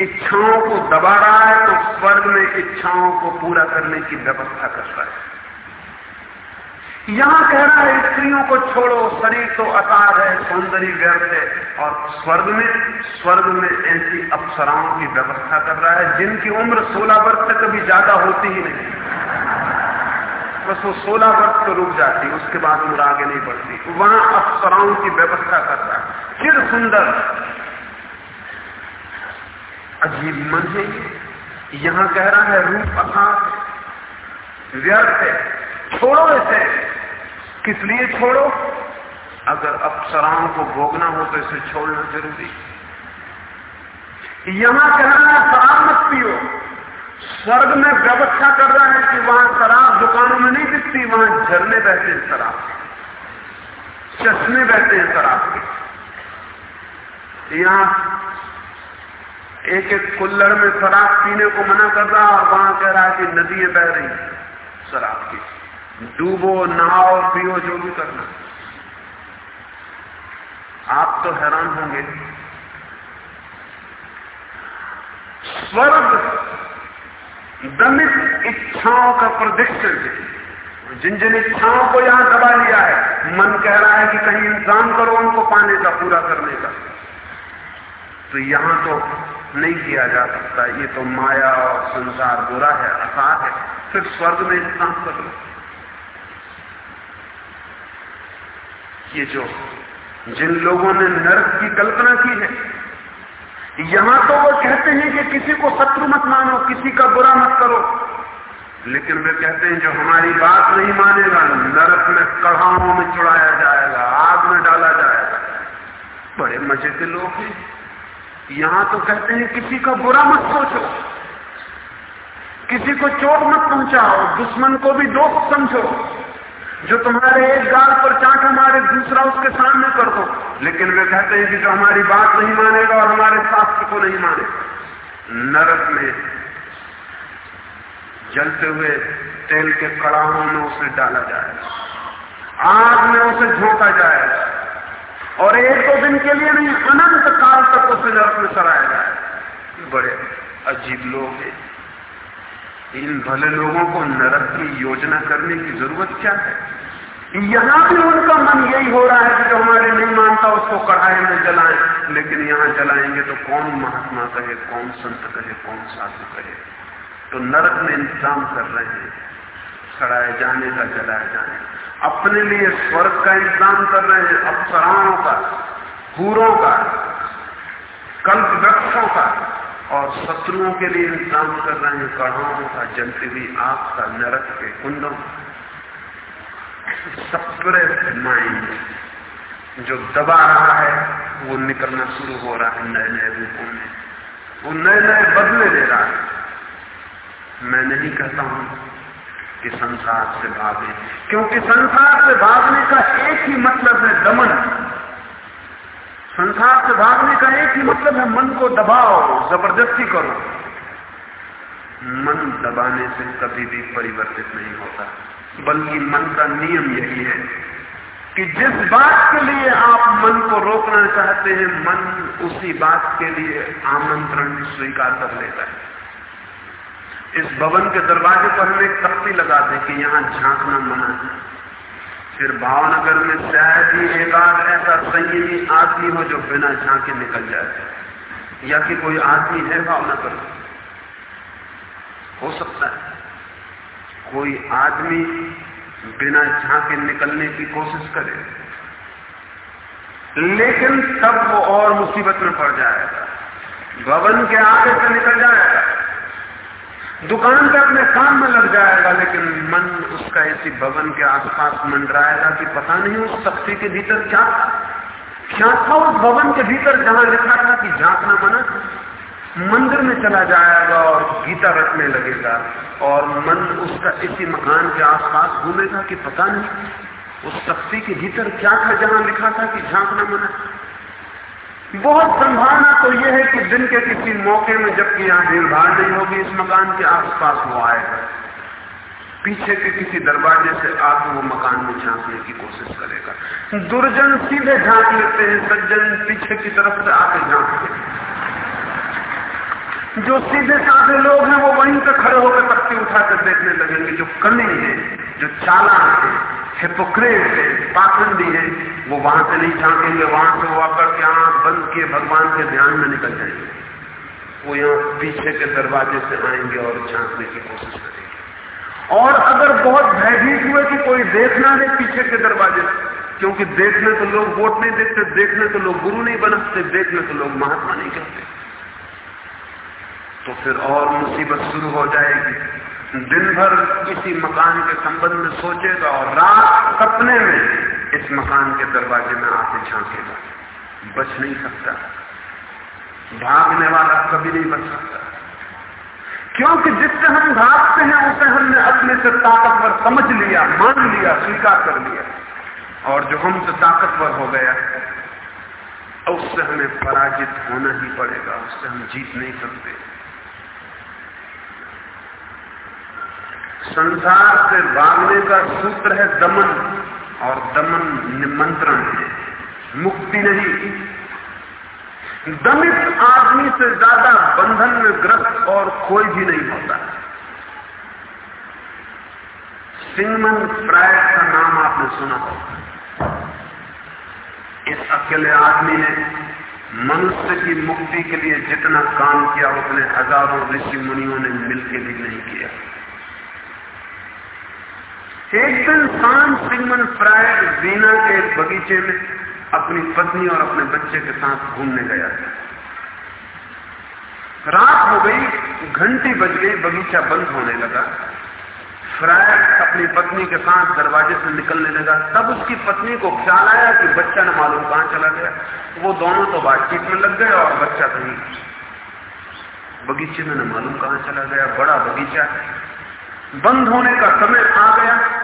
इच्छाओं को दबा रहा है तो स्वर्ग में इच्छाओं को पूरा करने की व्यवस्था करता है यहाँ कह रहा है, स्त्रियों को छोड़ो, शरीर तो असार है, सौंदर्य व्यर्थ है। और स्वर्ग में स्वर्ग में ऐसी अप्सराओं की व्यवस्था कर रहा है, जिनकी उम्र 16 वर्ष से कभी ज़्यादा होती ही नहीं। बस वो 16 वर्ष तो रुक जाती, उसके बाद उम्र आगे नहीं बढ़ती। वहाँ अप्सराओं की व्यवस्था कर रहा है। चिर सुंदर। अजीब मन है यहाँ कह रहा है, रूप असार व्यर्थ है, छोड़ो इसे। किस लिए छोड़ो? अगर अप्सराओं को भोगना हो तो इसे छोड़ना ज़रूरी। यहाँ कहना शराब मत पियो। स्वर्ग में व्यवस्था कर रहा है कि वहाँ शराब दुकानों में नहीं दिखती वहाँ झरने बहते हैं शराब। चश्मे बहते हैं शराब के। यहाँ एक एक कुल्लड़ में शराब पीने को मना कर रहा और वहाँ कह रहा है कि नदियाँ बह रही शराब की। डूबो, नहाओ, पियो, जो भी करना। आप तो हैरान होंगे। स्वर्ग दमित इच्छाओं का प्रदिक्षण जिन जिन इच्छाओं को यहाँ दबा लिया है, मन कह रहा है कि कहीं इंतज़ाम करो उनको पाने का, पूरा करने का। तो यहाँ तो नहीं किया जा सकता। ये तो माया और संसार बुरा है, असार है। फिर स्वर्ग में इंतज़ाम कर लो ये जो जिन लोगों ने नरक की कल्पना की है, यहाँ तो वो कहते हैं कि किसी को शत्रु मत मानो, किसी का बुरा मत करो। लेकिन वे कहते हैं, जो हमारी बात नहीं मानेगा, नरक में कढ़ाओं में चुड़ाया जाएगा, आग में डाला जाएगा। बड़े मज़े के लोग हैं। यहाँ तो कहते हैं, किसी का बुरा मत सोचो, किसी को चोट मत पहुंचाओ, दुश्मन को भी दोस्त समझो। जो तुम्हारे एक गाल पर चाट हमारे, दूसरा उसके सामने कर दो। लेकिन वे कहते हैं कि जो हमारी बात नहीं मानेगा और हमारे शास्त्र को नहीं मानेगा नरक में जलते हुए तेल के कड़ाहों में उसे डाला जाएगा आग में उसे झोंका जाएगा और एक दो दिन के लिए नहीं, अनंत काल तक उसे नरक में सराया जाएगा बड़े अजीब लोग हैं। इन भले लोगों को नरक की योजना करने की ज़रूरत क्या है? यहाँ भी उनका मन यही हो रहा है कि जो हमारे नहीं मानता उसको कढ़ाई में जलाएँ। लेकिन यहाँ जलाएँगे तो कौन महात्मा कहे, कौन संत कहे, कौन साधु कहे? तो नरक में इंतज़ाम कर रहे हैं। सड़ाए जाने का, जलाए जाने। अपने लिए स्वर्ग का इंतज़ाम कर रहे हैं अप्सराओं का हूरों का कल्प वृक्षों का। और शत्रुओं के लिए इंतज़ाम कर रहे हैं कढ़ाओं का जलती हुई आग का नरक के कुंडों। सप्रेस माइंड जो दबा रहा है, वो निकलना शुरू हो रहा है नए नए रूपों में। वो नए नए बदले ले रहा है। मैं नहीं कहता हूँ कि संसार से भागे, क्योंकि संसार से भागने का एक ही मतलब है दमन। संसार से भागने का एक ही मतलब है, मन को दबाओ, ज़बरदस्ती करो। मन दबाने से कभी भी परिवर्तित नहीं होता। बल्कि मन का नियम यही है कि जिस बात के लिए आप मन को रोकना चाहते हैं, मन उसी बात के लिए आमंत्रण स्वीकार कर लेता है। इस भवन के दरवाजे पर हम एक तख्ती लगा लगाते कि यहाँ झांकना मना है। फिर भावनगर में शायद ही एक आध ऐसा संयमी आदमी हो जो बिना झांके निकल जाए। या कि कोई आदमी है भावनगर? हो सकता है। कोई आदमी बिना झांके निकलने की कोशिश करे। लेकिन तब वो और मुसीबत में पड़ जाएगा। भवन के आगे से निकल जाएगा। दुकान पे अपने काम में लग जाएगा, लेकिन मन उसका इसी भवन के आसपास मंडराएगा कि पता नहीं उस शक्ति के भीतर क्या क्या था उस भवन के भीतर जहाँ लिखा था कि झांकना मना, मंदिर में चला जाएगा और गीता रटने लगेगा, और मन उसका इसी मकान के आसपास घूमेगा कि पता नहीं उस शक्ति के भीतर क्या था जहाँ लिखा था कि झांकना मना। बहुत संभावना तो यह है कि दिन के किसी मौके में जबकि यहाँ भीड़ भाड़ नहीं होगी, इस मकान के आसपास वो आएगा पीछे के किसी दरवाजे से आप वो मकान में झांकने की कोशिश करेगा। दुर्जन सीधे झाँक लेते हैं, सज्जन पीछे की तरफ़ से आके झांकते हैं। जो सीधे साधे लोग हैं, वो वहीं पे खड़े होकर पत्ती उठाकर देखने लगेंगे, जो कमी है। जो चालाक है हिपोक्रेट है पाखंडी है वो वहाँ से नहीं झांकेंगे वहाँ से वो आकर के आँख बंद किए भगवान के ध्यान में निकल जाएँगे। वो यहाँ पीछे के दरवाजे से आएँगे और झांकने की कोशिश करेंगे। और अगर बहुत भयभीत हुए कि कोई देखना है पीछे के दरवाजे से, क्योंकि देखने तो लोग वोट नहीं देते, देखने तो लोग गुरु नहीं बनते, देखने तो लोग महात्मा नहीं कहते तो फिर और मुसीबत शुरू हो जाएगी। दिन भर किसी मकान के संबंध में सोचेगा और रात सपने में इस मकान के दरवाजे में आके झांकेगा। बच नहीं सकता। भागने वाला कभी नहीं बच सकता। क्योंकि जिससे हम भागते हैं, उसे हमने अपने से ताकतवर समझ लिया, मान लिया, स्वीकार कर लिया। और जो हमसे ताकतवर हो गया उससे हमें पराजित होना ही पड़ेगा, उससे हम जीत नहीं सकते। संसार से भागने का सूत्र है दमन, और दमन निमंत्रण है, मुक्ति नहीं। दमित आदमी से ज़्यादा बंधन में ग्रस्त और कोई भी नहीं होता। सिंगमन फ्राय का नाम आपने सुना होगा। इस अकेले आदमी ने मनुष्य की मुक्ति के लिए जितना काम किया, उतने हज़ारों ऋषि मुनियों ने मिलकर भी नहीं किया। एक दिन साँझ सिंगमन फ्राय वीना के बगीचे में अपनी पत्नी और अपने बच्चे के साथ घूमने गया था। रात हो गई, घंटी बज गई, बगीचा बंद होने लगा। फ्राय अपनी पत्नी के साथ दरवाजे से निकलने लगा। तब उसकी पत्नी को ख्याल आया कि बच्चा न मालूम कहाँ चला गया। वो दोनों तो बातचीत में लग गए और बच्चा कहीं बगीचे में न मालूम कहाँ चला गया। बड़ा बगीचा। बंद होने का समय आ गया।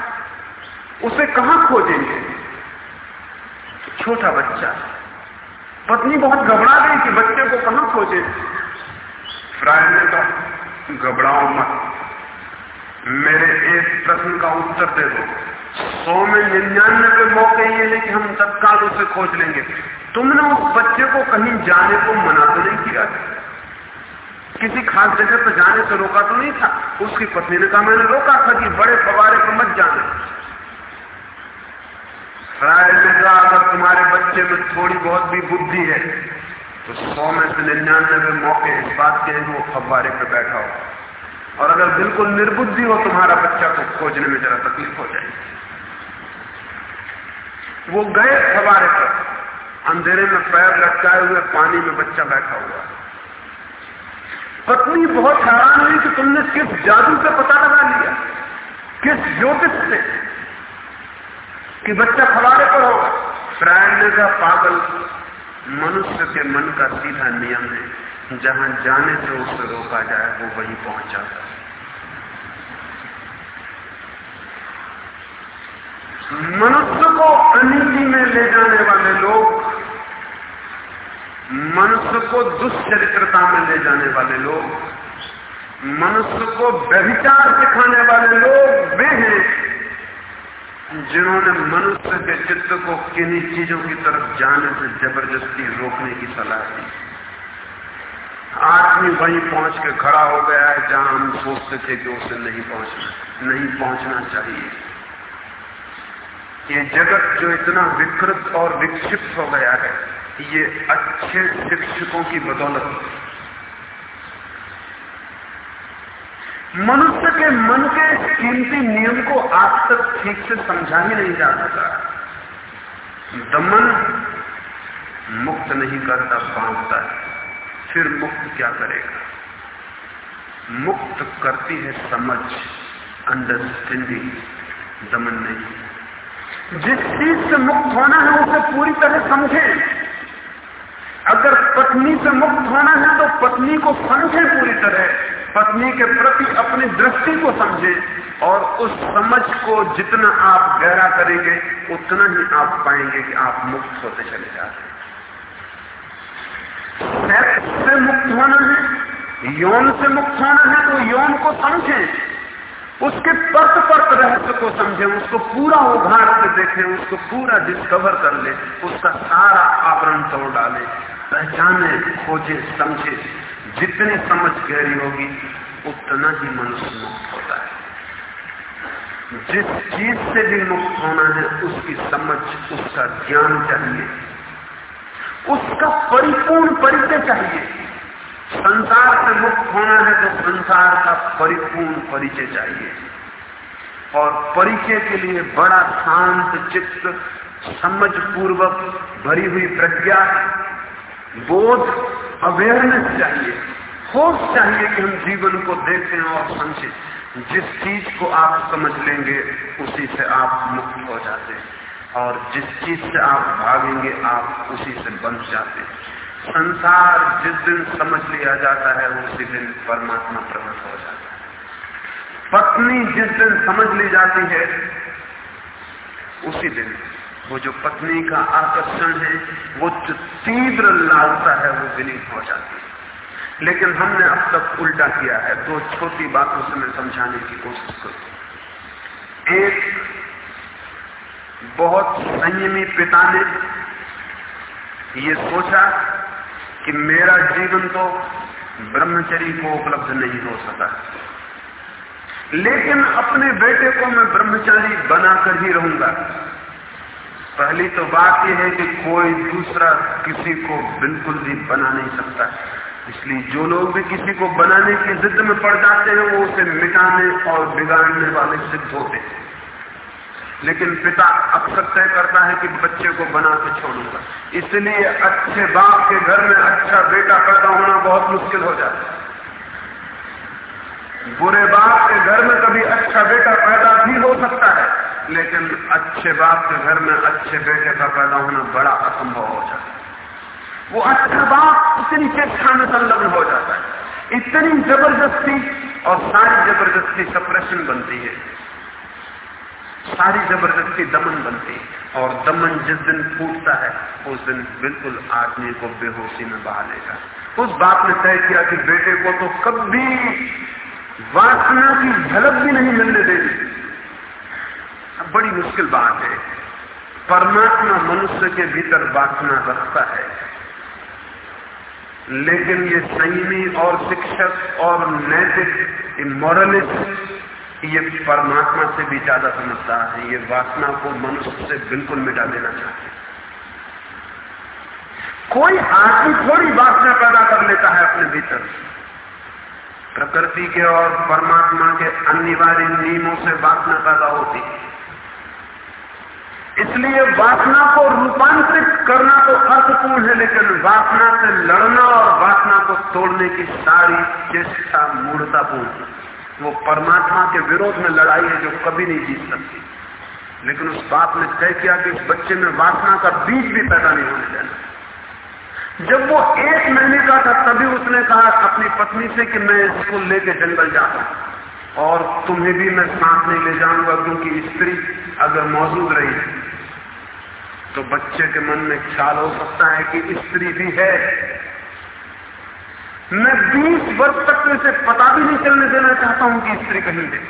उसे कहाँ खोजेंगे? छोटा बच्चा। पत्नी बहुत घबरा गई कि बच्चे को कहाँ खोजे? फ्राय ने कहा, घबराओ मत। मेरे एक प्रश्न का उत्तर दे दो। सौ में निन्यानबे मौके ये है कि हम तत्काल उसे खोज लेंगे। तुमने उस बच्चे को कहीं जाने को मना तो नहीं किया? किसी खास जगह पर जाने से रोका तो नहीं था? उसकी पत्नी ने कहा, मैंने रोका था कि बड़े फवारे पर मत जाने। राय ने अगर तुम्हारे बच्चे में थोड़ी बहुत भी बुद्धि है तो सौ में से निन्यानबे मौके इस बात के वो फव्वारे पे बैठा हो। और अगर बिल्कुल निर्बुद्धि हो तुम्हारा बच्चा तो खोजने में जरा तकलीफ़ हो जाएगी वो गए फवारे पर। अंधेरे में पैर लटकाए हुए पानी में बच्चा बैठा हुआ। पत्नी बहुत हैरान हुई कि तुमने किस जादू से पता लगा लिया। किस ज्योतिष से? कि बच्चा फवारे पर होगा। फ्रैंड ने कहा पागल मनुष्य के मन का सीधा नियम है, जहाँ जाने से उसे रोका जाए, वो वहीं पहुँच। जाता है मनुष्य को अनिति में ले जाने वाले लोग, मनुष्य को दुष्चरित्रता में ले जाने वाले लोग, मनुष्य को व्यभिचार सिखाने वाले लोग वे हैं जिन्होंने मनुष्य के चित्त को किन्हीं चीज़ों की तरफ़ जाने से ज़बरदस्ती रोकने की सलाह दी। आदमी वहीं पहुँच के खड़ा हो गया है जहाँ हम सोचते थे कि उसे नहीं पहुँचना नहीं पहुँचना चाहिए। ये जगत जो इतना विकृत और विक्षिप्त हो गया है, ये अच्छे शिक्षकों की बदौलत मनुष्य के मन के कीमती नियम को आज तक ठीक से समझा ही नहीं जा सका दमन मुक्त नहीं करता, बांधता है। फिर मुक्त क्या करेगा? मुक्त करती है समझ अंडरस्टैंडिंग दमन नहीं। जिस चीज़ से मुक्त होना है, उसे पूरी तरह समझें। अगर पत्नी से मुक्त होना है तो पत्नी को समझे पूरी तरह। पत्नी के प्रति अपनी दृष्टि को समझे और उस समझ को जितना आप गहरा करेंगे, उतना ही आप पाएँगे कि आप मुक्त होते चले जाते सेक्स से मुक्त होना है, यौन से मुक्त होना है तो यौन को समझें। उसके परत परत रहस्य को समझें, उसको पूरा उघाड़ के देखें, उसको पूरा डिस्कवर कर ले, उसका सारा आवरण तोड़ डाले, पहचाने, खोजे, समझे। जितनी समझ गहरी होगी, उतना ही मनुष्य मुक्त होता है। जिस चीज़ से भी मुक्त होना है, उसकी समझ, उसका ज्ञान चाहिए। उसका परिपूर्ण परिचय चाहिए। संसार से मुक्त होना है तो संसार का परिपूर्ण परिचय चाहिए। और परिचय के लिए बड़ा शांत चित्त समझ पूर्वक भरी हुई प्रज्ञा बोध अवेयरनेस चाहिए। होश चाहिए कि हम जीवन को देखें और समझें। जिस चीज़ को आप समझ लेंगे, उसी से आप मुक्त हो जाते हैं। और जिस चीज़ से आप भागेंगे, आप उसी से बंध जाते हैं। संसार जिस दिन समझ लिया जाता है, उसी दिन परमात्मा प्रकट हो जाता है। पत्नी जिस दिन समझ ली जाती है, उसी दिन वो जो पत्नी का आकर्षण है, वो जो तीव्र लालसा है, वो विनीत हो जाती है। लेकिन हमने अब तक उल्टा किया है। दो छोटी बातों से मैं समझाने की कोशिश करूँ। एक, बहुत संयमी पिता ने ये सोचा कि मेरा जीवन तो ब्रह्मचरी को उपलब्ध नहीं हो सका। लेकिन अपने बेटे को मैं ब्रह्मचारी बनाकर ही रहूँगा। पहली तो बात यह है कि कोई दूसरा किसी को बिल्कुल भी बना नहीं सकता। इसलिए जो लोग भी किसी को बनाने की जिद में पड़ जाते हैं, वो उसे मिटाने और बिगाड़ने वाले सिद्ध होते हैं। लेकिन पिता अक्सर तय करता है कि बच्चे को बना के छोड़ूँगा। इसलिए अच्छे बाप के घर में अच्छा बेटा पैदा होना बहुत मुश्किल हो जाता है। बुरे बाप के घर में कभी अच्छा बेटा पैदा भी हो सकता है लेकिन अच्छे बाप के घर में अच्छे बेटे का पैदा होना बड़ा असंभव हो जाता है। वो अच्छा बाप इतनी चेष्टा में संलग्न हो जाता है। इतनी ज़बरदस्ती और सारी ज़बरदस्ती सप्रेशन बनती है। सारी ज़बरदस्ती दमन बनती है। और दमन जिस दिन फूटता है, उस दिन बिल्कुल आदमी को बेहोशी में बहा लेगा उस बात ने तय किया कि बेटे को तो कभी वासना की झलक भी नहीं मिलने देगी। बड़ी मुश्किल बात है। परमात्मा मनुष्य के भीतर वासना रखता है। लेकिन ये संयमी और शिक्षक और नैतिक मॉरलिस्ट ये परमात्मा से भी ज़्यादा समझता है। ये वासना को मनुष्य से बिल्कुल मिटा देना चाहते कोई आदमी थोड़ी वासना पैदा कर लेता है अपने भीतर। प्रकृति के और परमात्मा के अनिवार्य नियमों से वासना पैदा होती है। इसलिए वासना को रूपांतरित करना तो अर्थपूर्ण है, लेकिन वासना से लड़ना और वासना को तोड़ने की सारी चेष्टा मूर्तापूर्ण है। वो परमात्मा के विरोध में लड़ाई है जो कभी नहीं जीत सकती। लेकिन उस बाप ने तय किया कि उस बच्चे में वासना का बीज भी पैदा नहीं होने देना जब वो एक महीने का था, तभी उसने कहा अपनी पत्नी से कि मैं स्कूल लेके जंगल जाता हूँ। और तुम्हें भी मैं साथ नहीं ले जाऊँगा, क्योंकि स्त्री अगर मौजूद रही तो बच्चे के मन में ख्याल हो सकता है कि स्त्री भी है। मैं 20 वर्ष तक तो इसे पता भी नहीं चलने देना चाहता हूँ कि स्त्री कहीं है।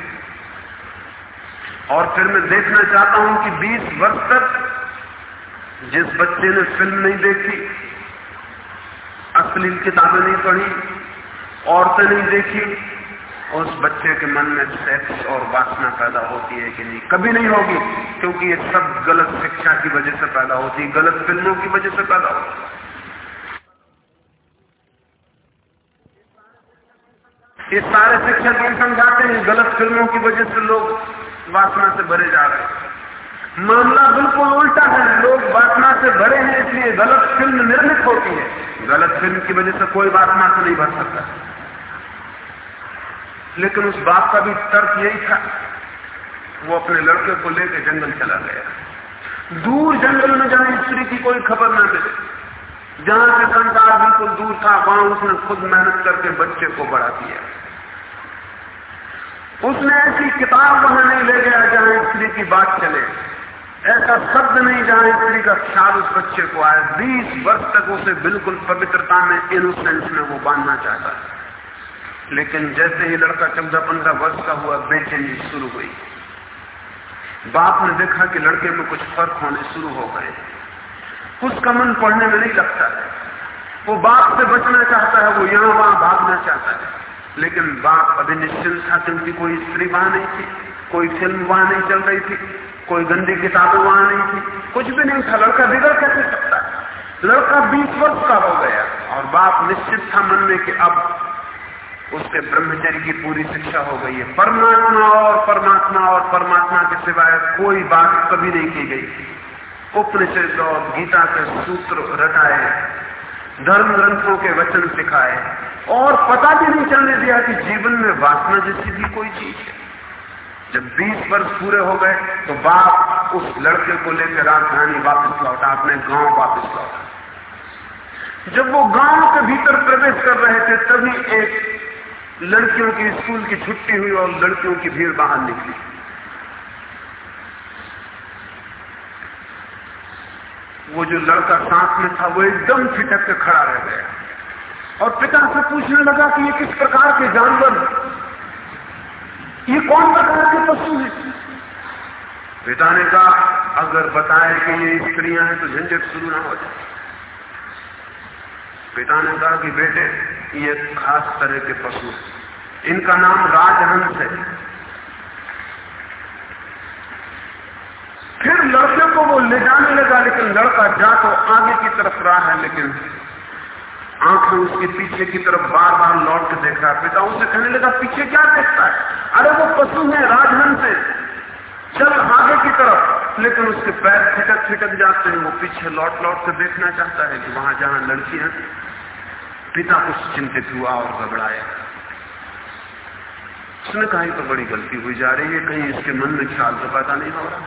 और फिर मैं देखना चाहता हूँ कि 20 वर्ष तक जिस बच्चे ने फ़िल्म नहीं देखी, अश्लील किताबें नहीं पढ़ी, औरतें नहीं देखी उस बच्चे के मन में सेक्स और वासना पैदा होती है कि नहीं? कभी नहीं होगी, क्योंकि ये सब गलत शिक्षा की वजह से पैदा होती है, गलत फ़िल्मों की वजह से पैदा होती ये सारे शिक्षक ये समझाते हैं, गलत फ़िल्मों की वजह से लोग वासना से भरे जा रहे हैं। मामला बिल्कुल उल्टा है, लोग वासना से भरे हैं, इसलिए गलत फ़िल्म निर्मित होती है। गलत फ़िल्म की वजह से कोई वासना से नहीं भर सकता। लेकिन उस बाप का भी तर्क यही था। वो अपने लड़के को लेकर जंगल चला गया। दूर जंगल में जहाँ स्त्री की कोई खबर न मिले, जहाँ से संसार बिल्कुल दूर था, वहाँ उसने खुद मेहनत करके बच्चे को बड़ा किया। उसने ऐसी किताब वहाँ नहीं ले गया जहाँ स्त्री की बात चले। ऐसा शब्द नहीं जहाँ स्त्री का ख्याल उस बच्चे को आया बीस वर्ष तक उसे बिल्कुल पवित्रता में इनोसेंस में वो बांधना चाहता है लेकिन जैसे ही लड़का चौदह पंद्रह वर्ष का हुआ, बेचैनी शुरू हुई। बाप ने देखा कि लड़के में कुछ फ़र्क होने शुरू हो गए। उसका मन पढ़ने में नहीं लगता है। वो बाप से बचना चाहता है, वो यहाँ वहाँ भागना चाहता है। लेकिन बाप अभी निश्चिंत था क्योंकि कोई स्त्री वहाँ नहीं थी, कोई फ़िल्म वहाँ नहीं चल रही थी, कोई गंदी किताबें वहाँ नहीं थी, कुछ भी नहीं था। लड़का बिगड़ कैसे सकता लड़का बीस वर्ष का हो गया और बाप निश्चित था मन में कि अब उसके ब्रह्मचर्य की पूरी शिक्षा हो गई है। परमात्मा और परमात्मा और परमात्मा के सिवाय कोई बात कभी नहीं की गई। उपनिषद और गीता के सूत्र रटाए धर्म ग्रंथों के वचन सिखाए, और पता भी नहीं चलने दिया कि जीवन में वासना जैसी भी कोई चीज़ है। जब 20 वर्ष पूरे हो गए तो बाप उस लड़के को लेकर राजधानी वापस लौटा, अपने गाँव वापस लौटा। जब वो गाँव के भीतर प्रवेश कर रहे थे, तभी एक लड़कियों की स्कूल की छुट्टी हुई और लड़कियों की भीड़ बाहर निकली। वो जो लड़का साथ में था, वो एकदम फिटक के खड़ा रह गया। और पिता से पूछने लगा कि ये किस प्रकार के जानवर ये कौन प्रकार के पशु हैं? पिता ने कहा, अगर बताए कि ये स्त्रियाँ हैं तो झंझट शुरू ना हो जाए। पिता ने कहा कि बेटे, ये खास तरह के पशु इनका नाम राजहंस है। फिर लड़के को वो ले जाने लगा, लेकिन लड़का जा तो आगे की तरफ़ रहा है, लेकिन आँखें उसके पीछे की तरफ़ बार बार लौट के देख रहा पिता उसे कहने लगा, पीछे क्या देखता है? अरे वो पशु है, राजहंस है। चल आगे की तरफ़। लेकिन उसके पैर छिटक छिटक जाते हैं। वो पीछे लौट लौट के देखना चाहता है कि वहाँ जहाँ लड़की है पिता कुछ चिंतित हुआ और घबराया। उसने कहा तो बड़ी गलती हुई जा रही है, कहीं इसके मन में ख्याल तो पता नहीं हो रहा।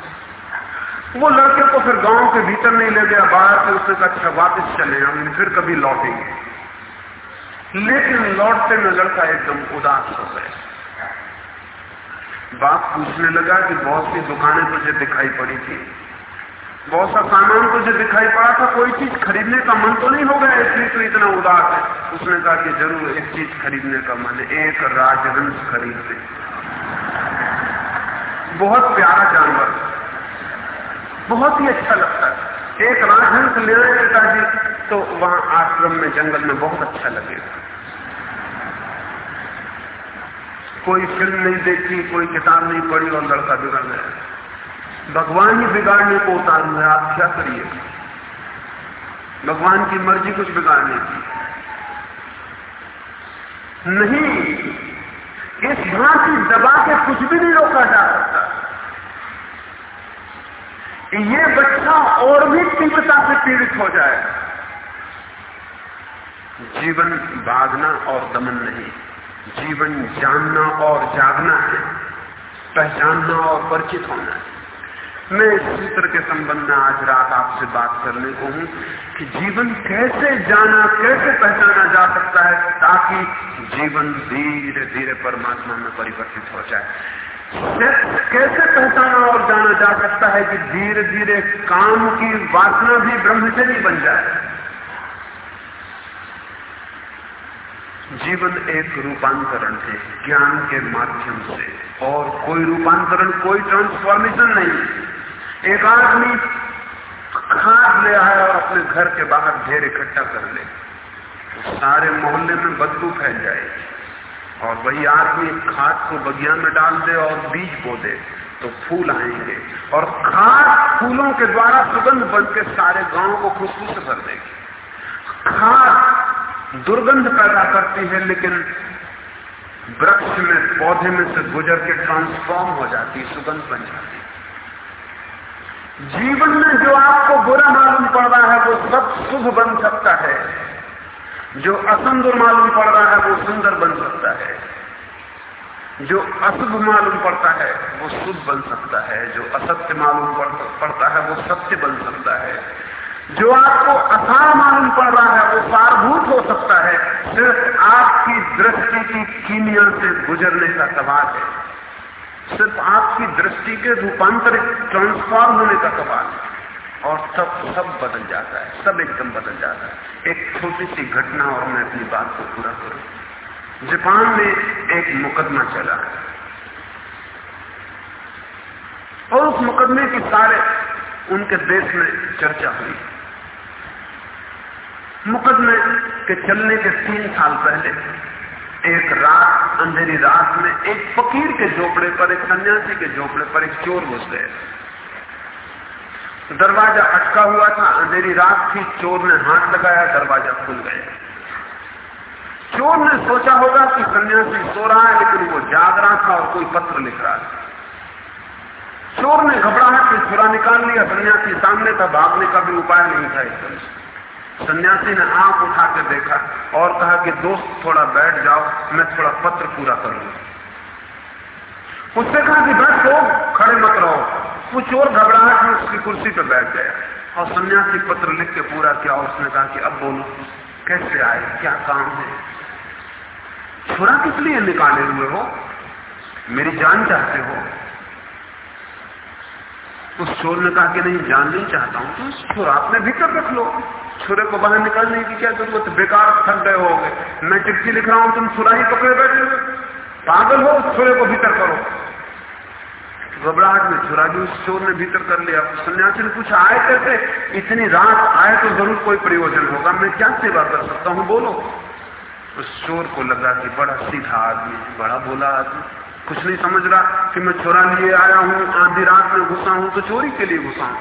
वो लड़के को फिर गाँव के भीतर नहीं ले गया, बाहर से उसने कहा अच्छा वापिस चले हम फिर कभी लौटेंगे। लेकिन लौटते में लड़का एकदम उदास हो गया। बाप पूछने लगा कि बहुत सी दुकानें तुझे दिखाई पड़ी थी। बहुत सा सामान तुझे दिखाई पड़ा था, कोई चीज़ खरीदने का मन तो नहीं हो गया, इसलिए तो इतना उदास है। उसने कहा कि ज़रूर, एक चीज़ खरीदने का मन है एक राजवंश खरीदते। बहुत प्यारा जानवर। बहुत ही अच्छा लगता है। एक राजहंस ले रहे पिताजी तो वहाँ आश्रम में, जंगल में बहुत अच्छा लगेगा कोई फ़िल्म नहीं देखी, कोई किताब नहीं पढ़ी और लड़का बिगड़ गया। भगवान ही बिगाड़ने को उतार हुए आप क्या करिए? भगवान की मर्ज़ी कुछ बिगाड़ने की। नहीं, इस भांति दबा के कुछ भी नहीं रोका जा सकता। ये बच्चा और भी तीव्रता से पीड़ित हो जाए। जीवन भागना और दमन नहीं, जीवन जानना और जागना है, पहचानना और परिचित होना है। मैं इस सूत्र के संबंध में आज रात आपसे बात करने को हूँ कि जीवन कैसे जाना, कैसे पहचाना जा सकता है ताकि जीवन धीरे धीरे परमात्मा में परिवर्तित हो जाए। कैसे पहचाना और जाना जा सकता है कि धीरे धीरे काम की वासना भी ब्रह्मचरी बन जाए? जीवन एक रूपांतरण है, ज्ञान के माध्यम से, और कोई रूपांतरण, कोई ट्रांसफॉर्मेशन नहीं। एक आदमी खाद ले आया और अपने घर के बाहर ढेर इकट्ठा कर ले। तो सारे मोहल्ले में बदबू फैल जाएगी और वही आदमी खाद को बगिया में डाल दे और बीज बो दे तो फूल आएँगे। और खाद फूलों के द्वारा सुगंध बन के सारे गाँव को खुशबू से भर देगी। खाद दुर्गंध पैदा करती है, लेकिन वृक्ष में, पौधे में से गुजर के ट्रांसफॉर्म हो जाती, सुगंध बन जाती। जीवन में जो आपको बुरा मालूम पड़ रहा है, वो सब शुभ बन सकता है। जो असुंदर मालूम पड़ रहा है, वो सुंदर बन सकता है। जो अशुभ मालूम पड़ता है, वो शुभ बन सकता है। जो असत्य मालूम पड़ता है, वो सत्य बन सकता है। जो आपको असार मालूम पड़ रहा है, वो सारभूत हो सकता है। सिर्फ़ आपकी दृष्टि की कीमिया से गुजरने का सवाल है। सिर्फ़ आपकी दृष्टि के रूपांतरित ट्रांसफॉर्म होने का सवाल और सब सब बदल जाता है, सब एकदम बदल जाता है। एक छोटी सी घटना और मैं अपनी बात को पूरा करूँ। जापान में एक मुकदमा चला। है और उस मुकदमे की सारे उनके देश में चर्चा हुई। मुकदमे के चलने के तीन साल पहले एक रात, अंधेरी रात में एक फकीर के झोपड़े पर, एक सन्यासी के झोपड़े पर एक चोर घुस गए दरवाज़ा अटका हुआ था, अंधेरी रात थी, चोर ने हाथ लगाया, दरवाज़ा खुल गया। चोर ने सोचा होगा कि सन्यासी सो रहा है, लेकिन वो जाग रहा था और कोई पत्र लिख रहा था। चोर ने घबराहट से छुरा निकाल लिया, सन्यासी सामने था, भागने का भी उपाय नहीं था एकदम सन्यासी ने आँख उठा के देखा और कहा कि दोस्त, थोड़ा बैठ जाओ, मैं थोड़ा पत्र पूरा कर लू। उसने कहा कि बैठो खड़े मत रहो। वो चोर घबराहट में उसकी कुर्सी पर बैठ गया और सन्यासी पत्र लिख के पूरा किया उसने कहा कि अब बोलो, कैसे आए, क्या काम है? छुरा किस लिए निकाले हुए हो? मेरी जान चाहते हो? उस चोर ने कहा कि नहीं, जान नहीं चाहता हूँ तो उस छुरा अपने भीतर रख लो। छुरे को बाहर निकालने की क्या ज़रूरत बेकार थक गए हो गए मैं चिट्ठी लिख रहा हूँ, तुम छुरा ही पकड़े बैठे हुए। पागल हो, उस छुरे को भीतर करो। घबराहट में छुरा भी उस चोर ने भीतर कर लिया। सन्यासी ने पूछा, आए कैसे? इतनी रात आए तो ज़रूर कोई प्रयोजन होगा। मैं क्या सेवा कर सकता हूँ? बोलो। उस चोर को लगा कि बड़ा सीधा आदमी बड़ा बोला आदमी। कुछ नहीं समझ रहा कि मैं छोरा लिए आया हूँ, आधी रात में घुसा हूँ तो चोरी के लिए घुसा हूँ।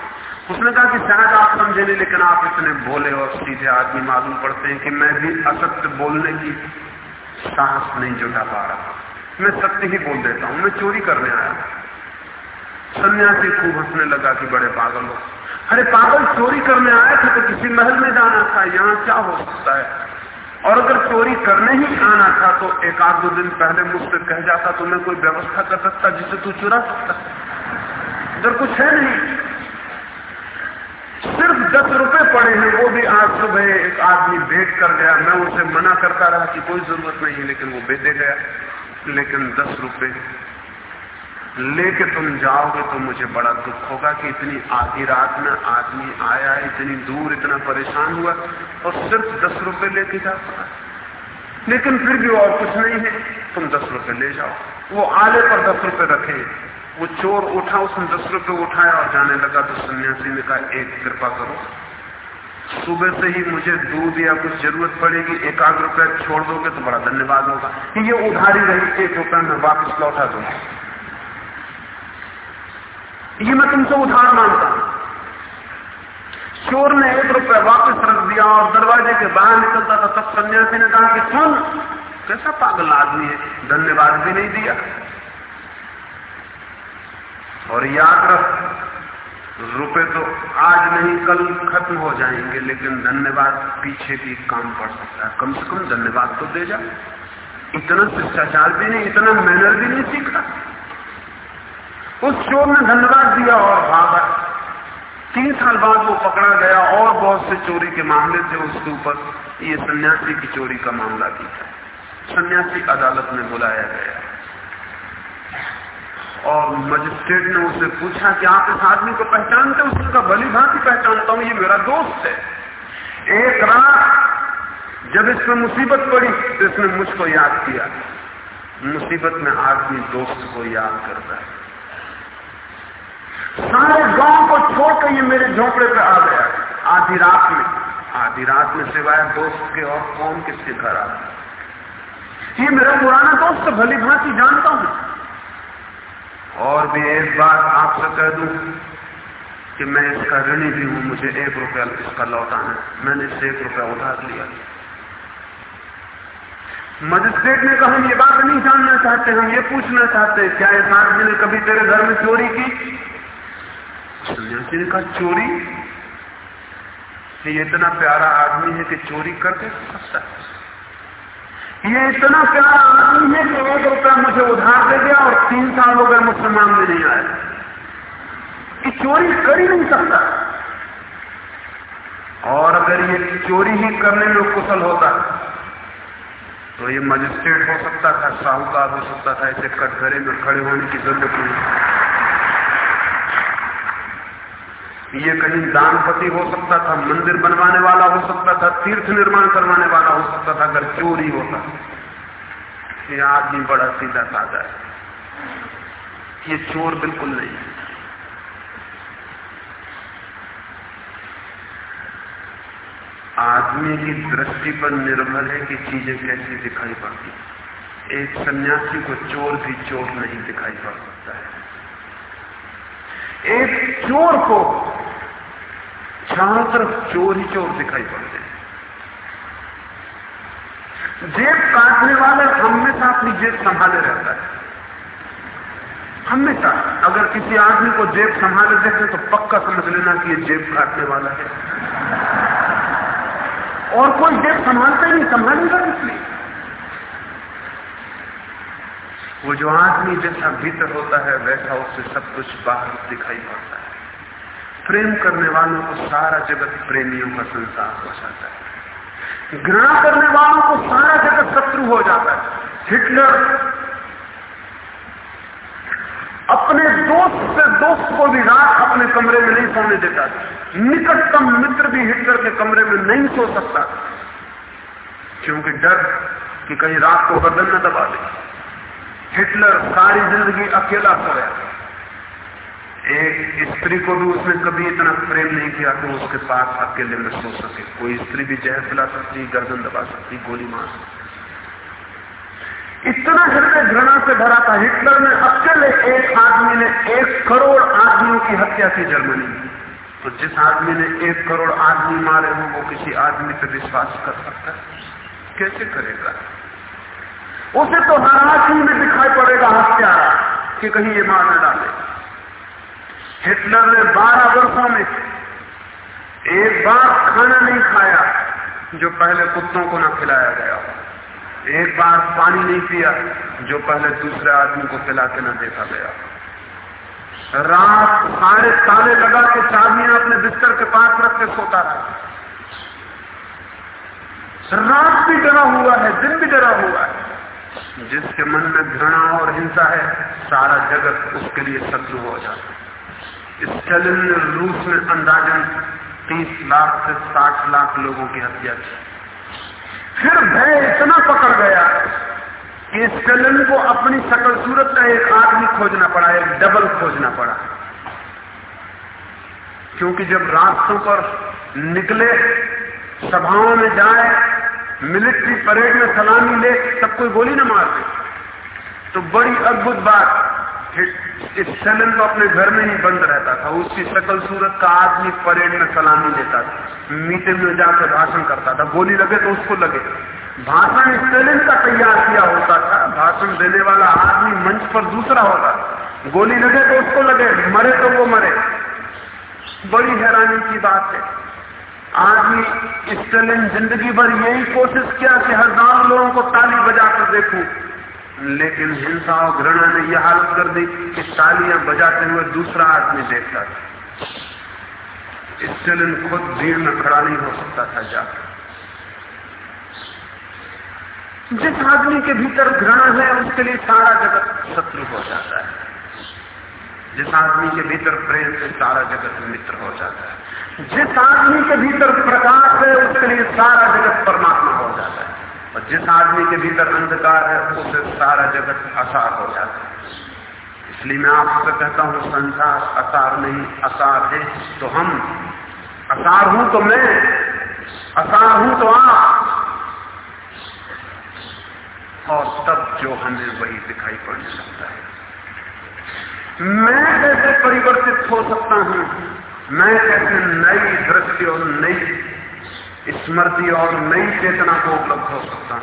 उसने कहा कि शायद आप समझे नहीं, लेकिन आप इतने भोले और सीधे आदमी मालूम पड़ते हैं कि मैं भी असत्य बोलने की साहस नहीं जुटा पा रहा। मैं सत्य ही बोल देता हूँ, मैं चोरी करने आया सन्यासी खूब हंसने लगा कि बड़े पागल हो। अरे पागल, चोरी करने आए थे तो किसी महल में जाना था, यहाँ क्या हो सकता है? और अगर चोरी करने ही आना था तो एक आध दो दिन पहले मुझसे कह जाता तो मैं कोई व्यवस्था कर सकता जिसे तू चुरा सकता। इधर कुछ है नहीं। सिर्फ़ दस रुपए पड़े हैं, वो भी आज सुबह एक आदमी भेंट कर गया। मैं उसे मना करता रहा कि कोई ज़रूरत नहीं लेकिन वो बेचे गया। लेकिन दस रुपए लेके तुम जाओगे तो मुझे बड़ा दुख होगा कि इतनी आधी रात में आदमी आया, इतनी दूर इतना परेशान हुआ और सिर्फ़ दस रुपए लेके जा सका लेकिन फिर भी और कुछ नहीं है। तुम दस रुपए ले जाओ। वो आले पर दस रुपए रखे। वो चोर उठा, उसने दस रुपए उठाया और जाने लगा तो सन्यासी ने कहा, एक कृपा करो। सुबह से ही मुझे दूध या कुछ ज़रूरत पड़ेगी एक आध रुपया छोड़ दोगे तो बड़ा धन्यवाद होगा। ये उधारी रही, एक रुपया मैं वापस लौटा दूँगा। ये मैं तुमसे उधार माँगता हूँ। चोर ने एक रुपया वापस रख दिया और दरवाजे के बाहर निकलता था, तब सन्यासी ने कहा कि सुन, कैसा पागल आदमी है, धन्यवाद भी नहीं दिया। और याद रख, रुपए तो आज नहीं, कल खत्म हो जाएँगे, लेकिन धन्यवाद पीछे भी काम पड़ सकता है। कम से कम धन्यवाद तो दे जा। इतना शिष्टाचार भी नहीं, इतना मैनर भी नहीं सीखा। उस चोर ने धन्यवाद दिया और भागा तीन साल बाद वो पकड़ा गया और बहुत से चोरी के मामले थे, उसके ऊपर ये सन्यासी की चोरी का मामला भी था। सन्यासी अदालत में बुलाया गया। और मजिस्ट्रेट ने उसे पूछा कि आप इस आदमी को पहचानते उसने कहा भली भांति पहचानता हूँ, ये मेरा दोस्त है। एक रात जब इसमें मुसीबत पड़ी तो इसने मुझको याद किया। मुसीबत में आदमी दोस्त को याद करता है। सारे गाँव को छोड़कर ये मेरे झोपड़े पे आ गया। आधी रात में। आधी रात में सिवाय दोस्त के और कौन किसके घर आ ये मेरा पुराना दोस्त, भली भांति जानता हूँ। और भी एक बात आपसे कह दू कि मैं इसका ऋणी भी हूँ, मुझे एक रुपया इसका लौटाना मैंने इससे एक रुपया उधार लिया। मजिस्ट्रेट ने कहा हम ये बात नहीं जानना चाहते, हम ये पूछना चाहते क्या इस आदमी ने कभी तेरे घर में चोरी की? सन्यासी ने कहा, चोरी? ये इतना प्यारा आदमी है कि चोरी करके सकता है ये इतना प्यारा आदमी है कि एक रुपया मुझे उधार दे दिया और तीन साल हो गए मुझसे मांगने नहीं आए। ये चोरी कर ही नहीं सकता। और अगर ये चोरी ही करने में कुशल होता तो ये मजिस्ट्रेट हो सकता था, साहूकार हो सकता था, इसे कटघरे में खड़े होने की ज़रूरत नहीं। ये कहीं दानपति हो सकता था, मंदिर बनवाने वाला हो सकता था, तीर्थ निर्माण करवाने वाला हो सकता था, अगर चोरी होता ये आदमी बड़ा सीधा साधा है। ये चोर बिल्कुल नहीं है। आदमी की दृष्टि पर निर्भर है कि चीज़ें कैसी दिखाई पड़ती। एक सन्यासी को चोर भी चोर नहीं दिखाई पड़ सकता है। एक चोर को चारों तरफ़ चोर ही चोर दिखाई पड़ते हैं। जेब काटने वाला हमेशा अपनी जेब संभाले रहता है। हमेशा। अगर किसी आदमी को जेब संभाले देखे तो पक्का समझ लेना कि ये जेब काटने वाला है। और कोई जेब संभालता ही नहीं, संभालेगा इसलिए वो जो आदमी जैसा भीतर होता है, वैसा उससे सब कुछ बाहर दिखाई पड़ता है। प्रेम करने वालों को सारा जगत प्रेमियों का संसार हो जाता है। घृणा करने वालों को सारा जगत शत्रु हो जाता है। हिटलर अपने दोस्त से दोस्त को भी रात अपने कमरे में नहीं सोने देता। निकटतम मित्र भी हिटलर के कमरे में नहीं सो सकता। क्योंकि डर कि कहीं रात को गर्दन न दबा दे। हिटलर सारी ज़िंदगी अकेला सोया एक स्त्री को भी उसने कभी इतना प्रेम नहीं किया कि उसके पास अकेले में सो सके। कोई स्त्री भी जहर पिला सकती, गर्दन दबा सकती, गोली मार सकती। इतना हृदय घृणा से भरा था हिटलर ने, अकेले एक आदमी ने एक करोड़ आदमियों की हत्या की जर्मनी तो जिस आदमी ने एक करोड़ आदमी मारे हो वो किसी आदमी पर विश्वास कर सकता है? कैसे करेगा? उसे तो हर आदमी में दिखाई पड़ेगा हत्यारा कि कहीं ये मार न डाले। हिटलर ने बारह वर्षों में एक बार खाना नहीं खाया जो पहले कुत्तों को ना खिलाया गया एक बार पानी नहीं पिया जो पहले दूसरे आदमी को पिला के न देखा गया रात सारे ताले लगा के चाबियाँ अपने बिस्तर के पास रख के सोता रहा। रात भी डरा हुआ है, दिन भी डरा हुआ है। जिसके मन में घृणा और हिंसा है, सारा जगत उसके लिए शत्रु हो जाता है। स्टेलिन ने रूस में अंदाजन 30 लाख से 60 लाख लोगों की हत्या की। फिर भय इतना पकड़ गया कि स्टेलिन को अपनी सकल सूरत का एक आदमी खोजना पड़ा, एक डबल खोजना पड़ा। क्योंकि जब रास्तों पर निकले, सभाओं में जाए मिलिट्री परेड में सलामी ले, तब कोई गोली ना मार दे। तो बड़ी अद्भुत बात स्टेलिन तो अपने घर में ही बंद रहता था। उसकी सकल सूरत का आदमी परेड में सलामी लेता था। मीटिंग में जाकर भाषण करता था। गोली लगे तो उसको लगे। भाषण स्टेलिन का तैयार किया होता था। भाषण देने वाला आदमी मंच पर दूसरा होता गोली लगे तो उसको लगे। मरे तो वो मरे। बड़ी हैरानी की बात है। आदमी स्टेलिन ज़िंदगी भर यही कोशिश किया कि हज़ारों लोगों को ताली बजाकर देखूँ। लेकिन हिंसा और घृणा ने यह हालत कर दी कि तालियाँ बजाते हुए दूसरा आदमी देखता था। स्टेलिन खुद भीड़ में खड़ा नहीं हो सकता था जाकर। जिस आदमी के भीतर घृणा है, उसके लिए सारा जगत शत्रु हो जाता है। जिस आदमी के भीतर प्रेम से सारा जगत मित्र हो जाता है। जिस आदमी के भीतर प्रकाश है, उसके लिए सारा जगत परमात्मा हो जाता है। और जिस आदमी के भीतर अंधकार है उसे सारा जगत असार हो जाता है। इसलिए मैं आपसे कहता हूँ, संसार असार नहीं, असार है। तो हम असार हूँ तो मैं, असार हूँ तो आप। और तब जो हमें वही दिखाई पड़ने लगता है। मैं कैसे परिवर्तित हो सकता हूँ मैं कैसे नई दृष्टि और नई स्मृति और नई चेतना को उपलब्ध हो सकता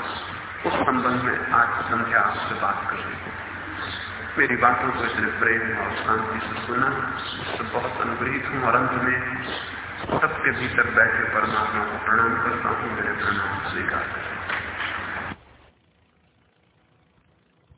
उस संबंध में आज संध्या आपसे बात कर रही हूँ मेरी बातों को इतने प्रेम और शांति से सुना उससे बहुत अनुग्रहित हूँ और अंत में सबके भीतर बैठे परमात्मा को प्रणाम करता हूँ मेरे प्रणाम स्वीकार करें